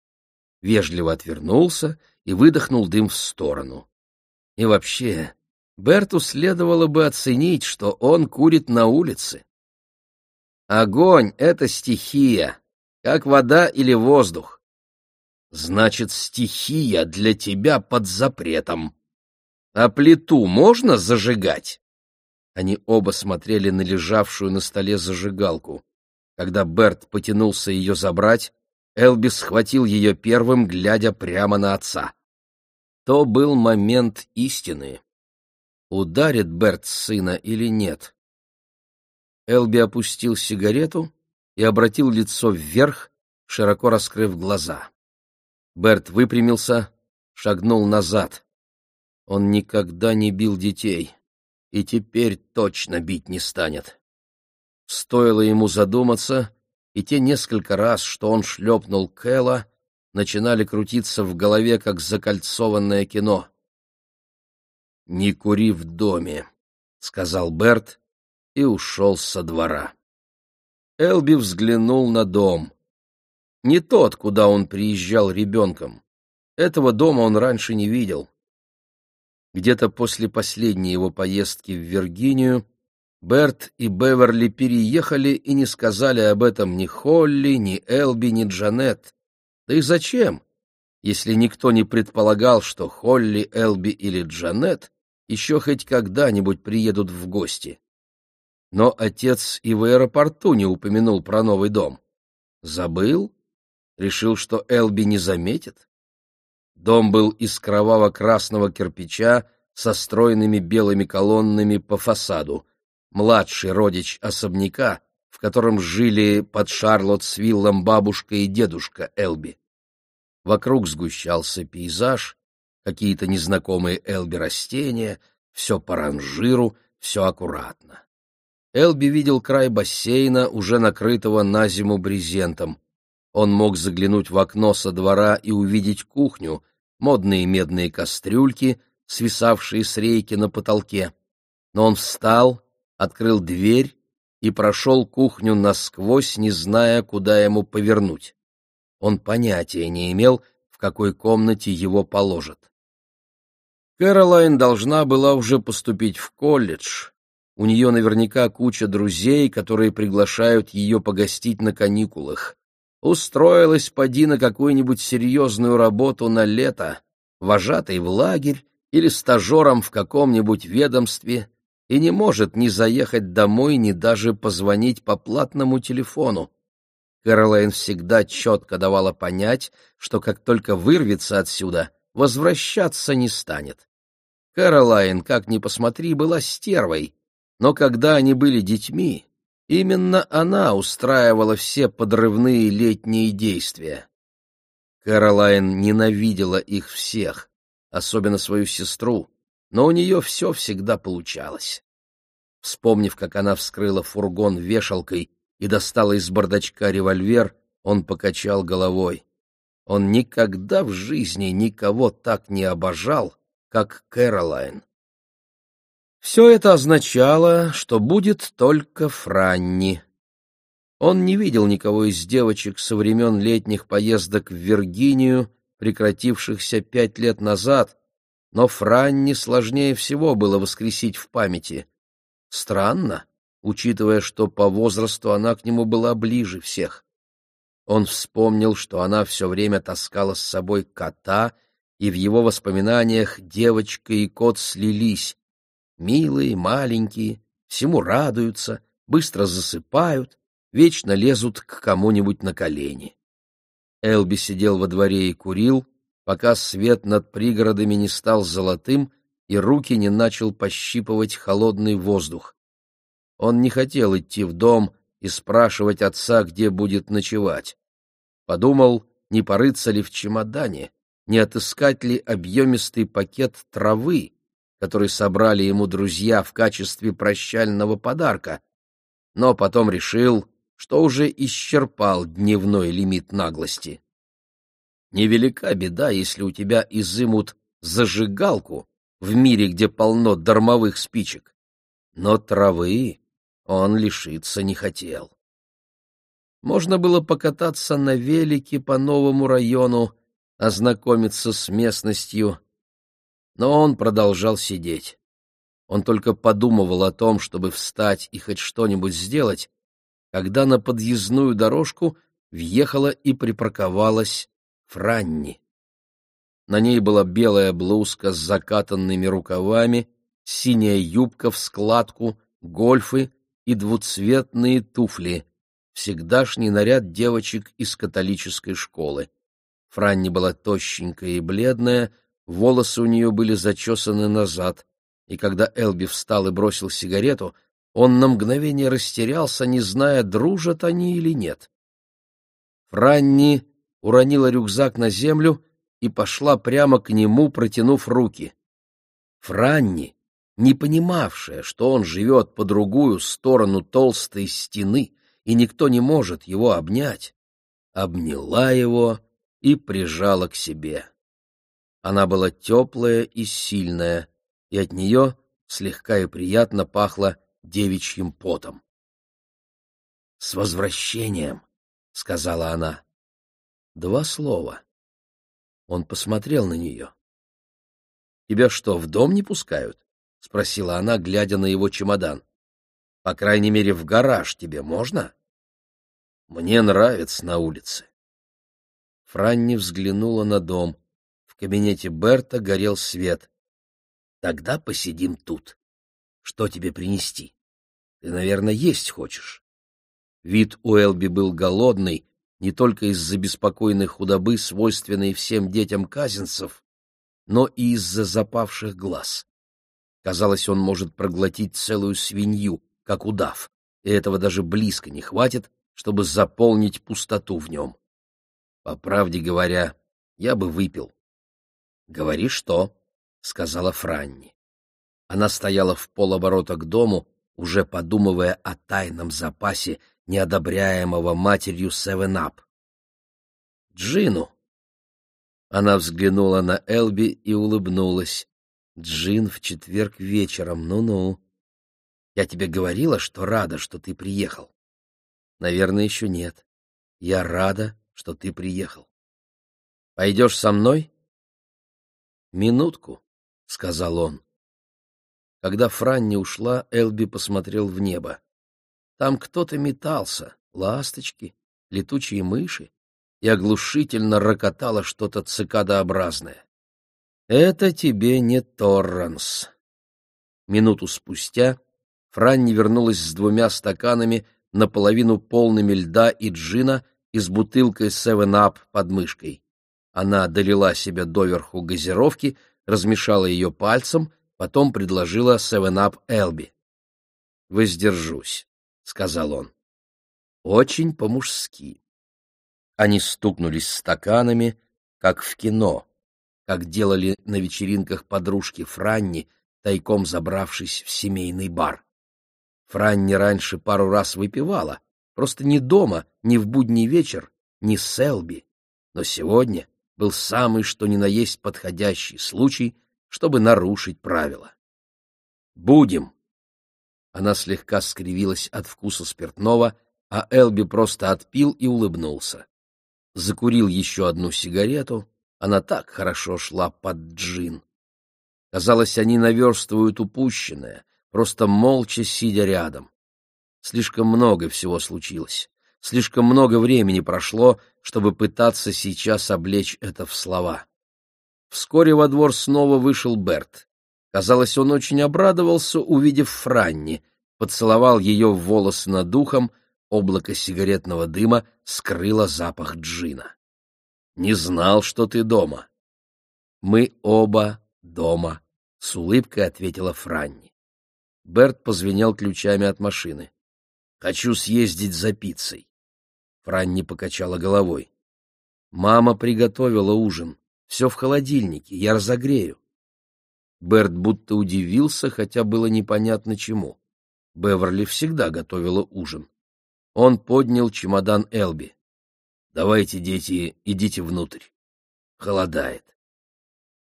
вежливо отвернулся и выдохнул дым в сторону. И вообще, Берту следовало бы оценить, что он курит на улице. Огонь — это стихия, как вода или воздух. Значит, стихия для тебя под запретом. А плиту можно зажигать? Они оба смотрели на лежавшую на столе зажигалку. Когда Берт потянулся ее забрать, Элби схватил ее первым, глядя прямо на отца. То был момент истины. Ударит Берт сына или нет? Элби опустил сигарету и обратил лицо вверх, широко раскрыв глаза. Берт выпрямился, шагнул назад. Он никогда не бил детей и теперь точно бить не станет. Стоило ему задуматься, и те несколько раз, что он шлепнул Кэла, начинали крутиться в голове, как закольцованное кино. «Не кури в доме», — сказал Берт и ушел со двора. Элби взглянул на дом. Не тот, куда он приезжал ребенком. Этого дома он раньше не видел. Где-то после последней его поездки в Виргинию Берт и Беверли переехали и не сказали об этом ни Холли, ни Элби, ни Джанет. Да и зачем, если никто не предполагал, что Холли, Элби или Джанет еще хоть когда-нибудь приедут в гости? Но отец и в аэропорту не упомянул про новый дом. Забыл? Решил, что Элби не заметит? Дом был из кроваво-красного кирпича со стройными белыми колоннами по фасаду — младший родич особняка, в котором жили под Шарлоттсвиллом бабушка и дедушка Элби. Вокруг сгущался пейзаж, какие-то незнакомые Элби растения, все по ранжиру, все аккуратно. Элби видел край бассейна, уже накрытого на зиму брезентом. Он мог заглянуть в окно со двора и увидеть кухню, модные медные кастрюльки, свисавшие с рейки на потолке. Но он встал, открыл дверь и прошел кухню насквозь, не зная, куда ему повернуть. Он понятия не имел, в какой комнате его положат. Кэролайн должна была уже поступить в колледж. У нее наверняка куча друзей, которые приглашают ее погостить на каникулах. Устроилась поди на какую-нибудь серьезную работу на лето, вожатой в лагерь или стажером в каком-нибудь ведомстве, и не может ни заехать домой, ни даже позвонить по платному телефону. Кэролайн всегда четко давала понять, что как только вырвется отсюда, возвращаться не станет. Кэролайн, как ни посмотри, была стервой, но когда они были детьми, именно она устраивала все подрывные летние действия. Кэролайн ненавидела их всех, особенно свою сестру, но у нее все всегда получалось. Вспомнив, как она вскрыла фургон вешалкой и достала из бардачка револьвер, он покачал головой. Он никогда в жизни никого так не обожал, как Кэролайн. Все это означало, что будет только Франни. Он не видел никого из девочек со времен летних поездок в Виргинию, прекратившихся пять лет назад, но Франни сложнее всего было воскресить в памяти. Странно, учитывая, что по возрасту она к нему была ближе всех. Он вспомнил, что она все время таскала с собой кота, и в его воспоминаниях девочка и кот слились. Милые, маленькие, всему радуются, быстро засыпают, вечно лезут к кому-нибудь на колени. Элби сидел во дворе и курил, пока свет над пригородами не стал золотым и руки не начал пощипывать холодный воздух. Он не хотел идти в дом и спрашивать отца, где будет ночевать. Подумал, не порыться ли в чемодане, не отыскать ли объемистый пакет травы, который собрали ему друзья в качестве прощального подарка, но потом решил, что уже исчерпал дневной лимит наглости. Невелика беда, если у тебя изымут зажигалку в мире, где полно дармовых спичек. Но травы он лишиться не хотел. Можно было покататься на велике по новому району, ознакомиться с местностью, но он продолжал сидеть. Он только подумывал о том, чтобы встать и хоть что-нибудь сделать, когда на подъездную дорожку въехала и припарковалась Франни. На ней была белая блузка с закатанными рукавами, синяя юбка в складку, гольфы и двуцветные туфли, всегдашний наряд девочек из католической школы. Франни была тощенькая и бледная, волосы у нее были зачесаны назад, и когда Элби встал и бросил сигарету, он на мгновение растерялся, не зная, дружат они или нет. Франни уронила рюкзак на землю и пошла прямо к нему, протянув руки. Франни, не понимавшая, что он живет по другую сторону толстой стены, и никто не может его обнять, обняла его и прижала к себе. Она была теплая и сильная, и от нее слегка и приятно пахло девичьим потом. — С возвращением! — сказала она. Два слова. Он посмотрел на нее. — Тебя что, в дом не пускают? — спросила она, глядя на его чемодан. — По крайней мере, в гараж тебе можно? — Мне нравится на улице. Франни взглянула на дом. В кабинете Берта горел свет. Тогда посидим тут. Что тебе принести? Ты, наверное, есть хочешь. Вид у Элби был голодный, не только из-за беспокойной худобы, свойственной всем детям казинцев, но и из-за запавших глаз. Казалось, он может проглотить целую свинью, как удав, и этого даже близко не хватит, чтобы заполнить пустоту в нем. По правде говоря, я бы выпил. — Говори что? — сказала Франни. Она стояла в полоборота к дому, уже подумывая о тайном запасе, неодобряемого матерью Севен-Ап. «Джину!» Она взглянула на Элби и улыбнулась. «Джин в четверг вечером, ну-ну. Я тебе говорила, что рада, что ты приехал?» «Наверное, еще нет. Я рада, что ты приехал. Пойдешь со мной?» «Минутку», — сказал он. Когда Франни ушла, Элби посмотрел в небо. Там кто-то метался, ласточки, летучие мыши, и оглушительно рокотало что-то цикадообразное. «Это тебе не Торранс». Минуту спустя Франни вернулась с двумя стаканами, наполовину полными льда и джина, и с бутылкой Seven-Up под мышкой. Она долила себе доверху газировки, размешала ее пальцем, потом предложила Seven-Up Элби. «Воздержусь», — сказал он. «Очень по-мужски». Они стукнулись стаканами, как в кино, как делали на вечеринках подружки Франни, тайком забравшись в семейный бар. Франни раньше пару раз выпивала, Просто не дома, ни в будний вечер, ни с Селби. Но сегодня был самый что ни на есть подходящий случай, чтобы нарушить правила. «Будем!» Она слегка скривилась от вкуса спиртного, а Элби просто отпил и улыбнулся. Закурил еще одну сигарету, она так хорошо шла под джин. Казалось, они наверстывают упущенное, просто молча сидя рядом. Слишком много всего случилось, слишком много времени прошло, чтобы пытаться сейчас облечь это в слова. Вскоре во двор снова вышел Берт. Казалось, он очень обрадовался, увидев Франни, поцеловал ее в волосы над духом, облако сигаретного дыма скрыло запах джина. «Не знал, что ты дома». «Мы оба дома», — с улыбкой ответила Франни. Берт позвенел ключами от машины. «Хочу съездить за пиццей». Франни покачала головой. «Мама приготовила ужин. Все в холодильнике, я разогрею». Берт будто удивился, хотя было непонятно чему. Беверли всегда готовила ужин. Он поднял чемодан Элби. «Давайте, дети, идите внутрь. Холодает».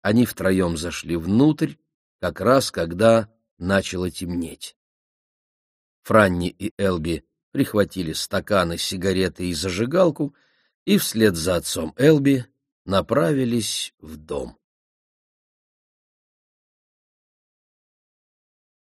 Они втроем зашли внутрь, как раз когда начало темнеть. Франни и Элби прихватили стаканы, сигареты и зажигалку и вслед за отцом Элби направились в дом.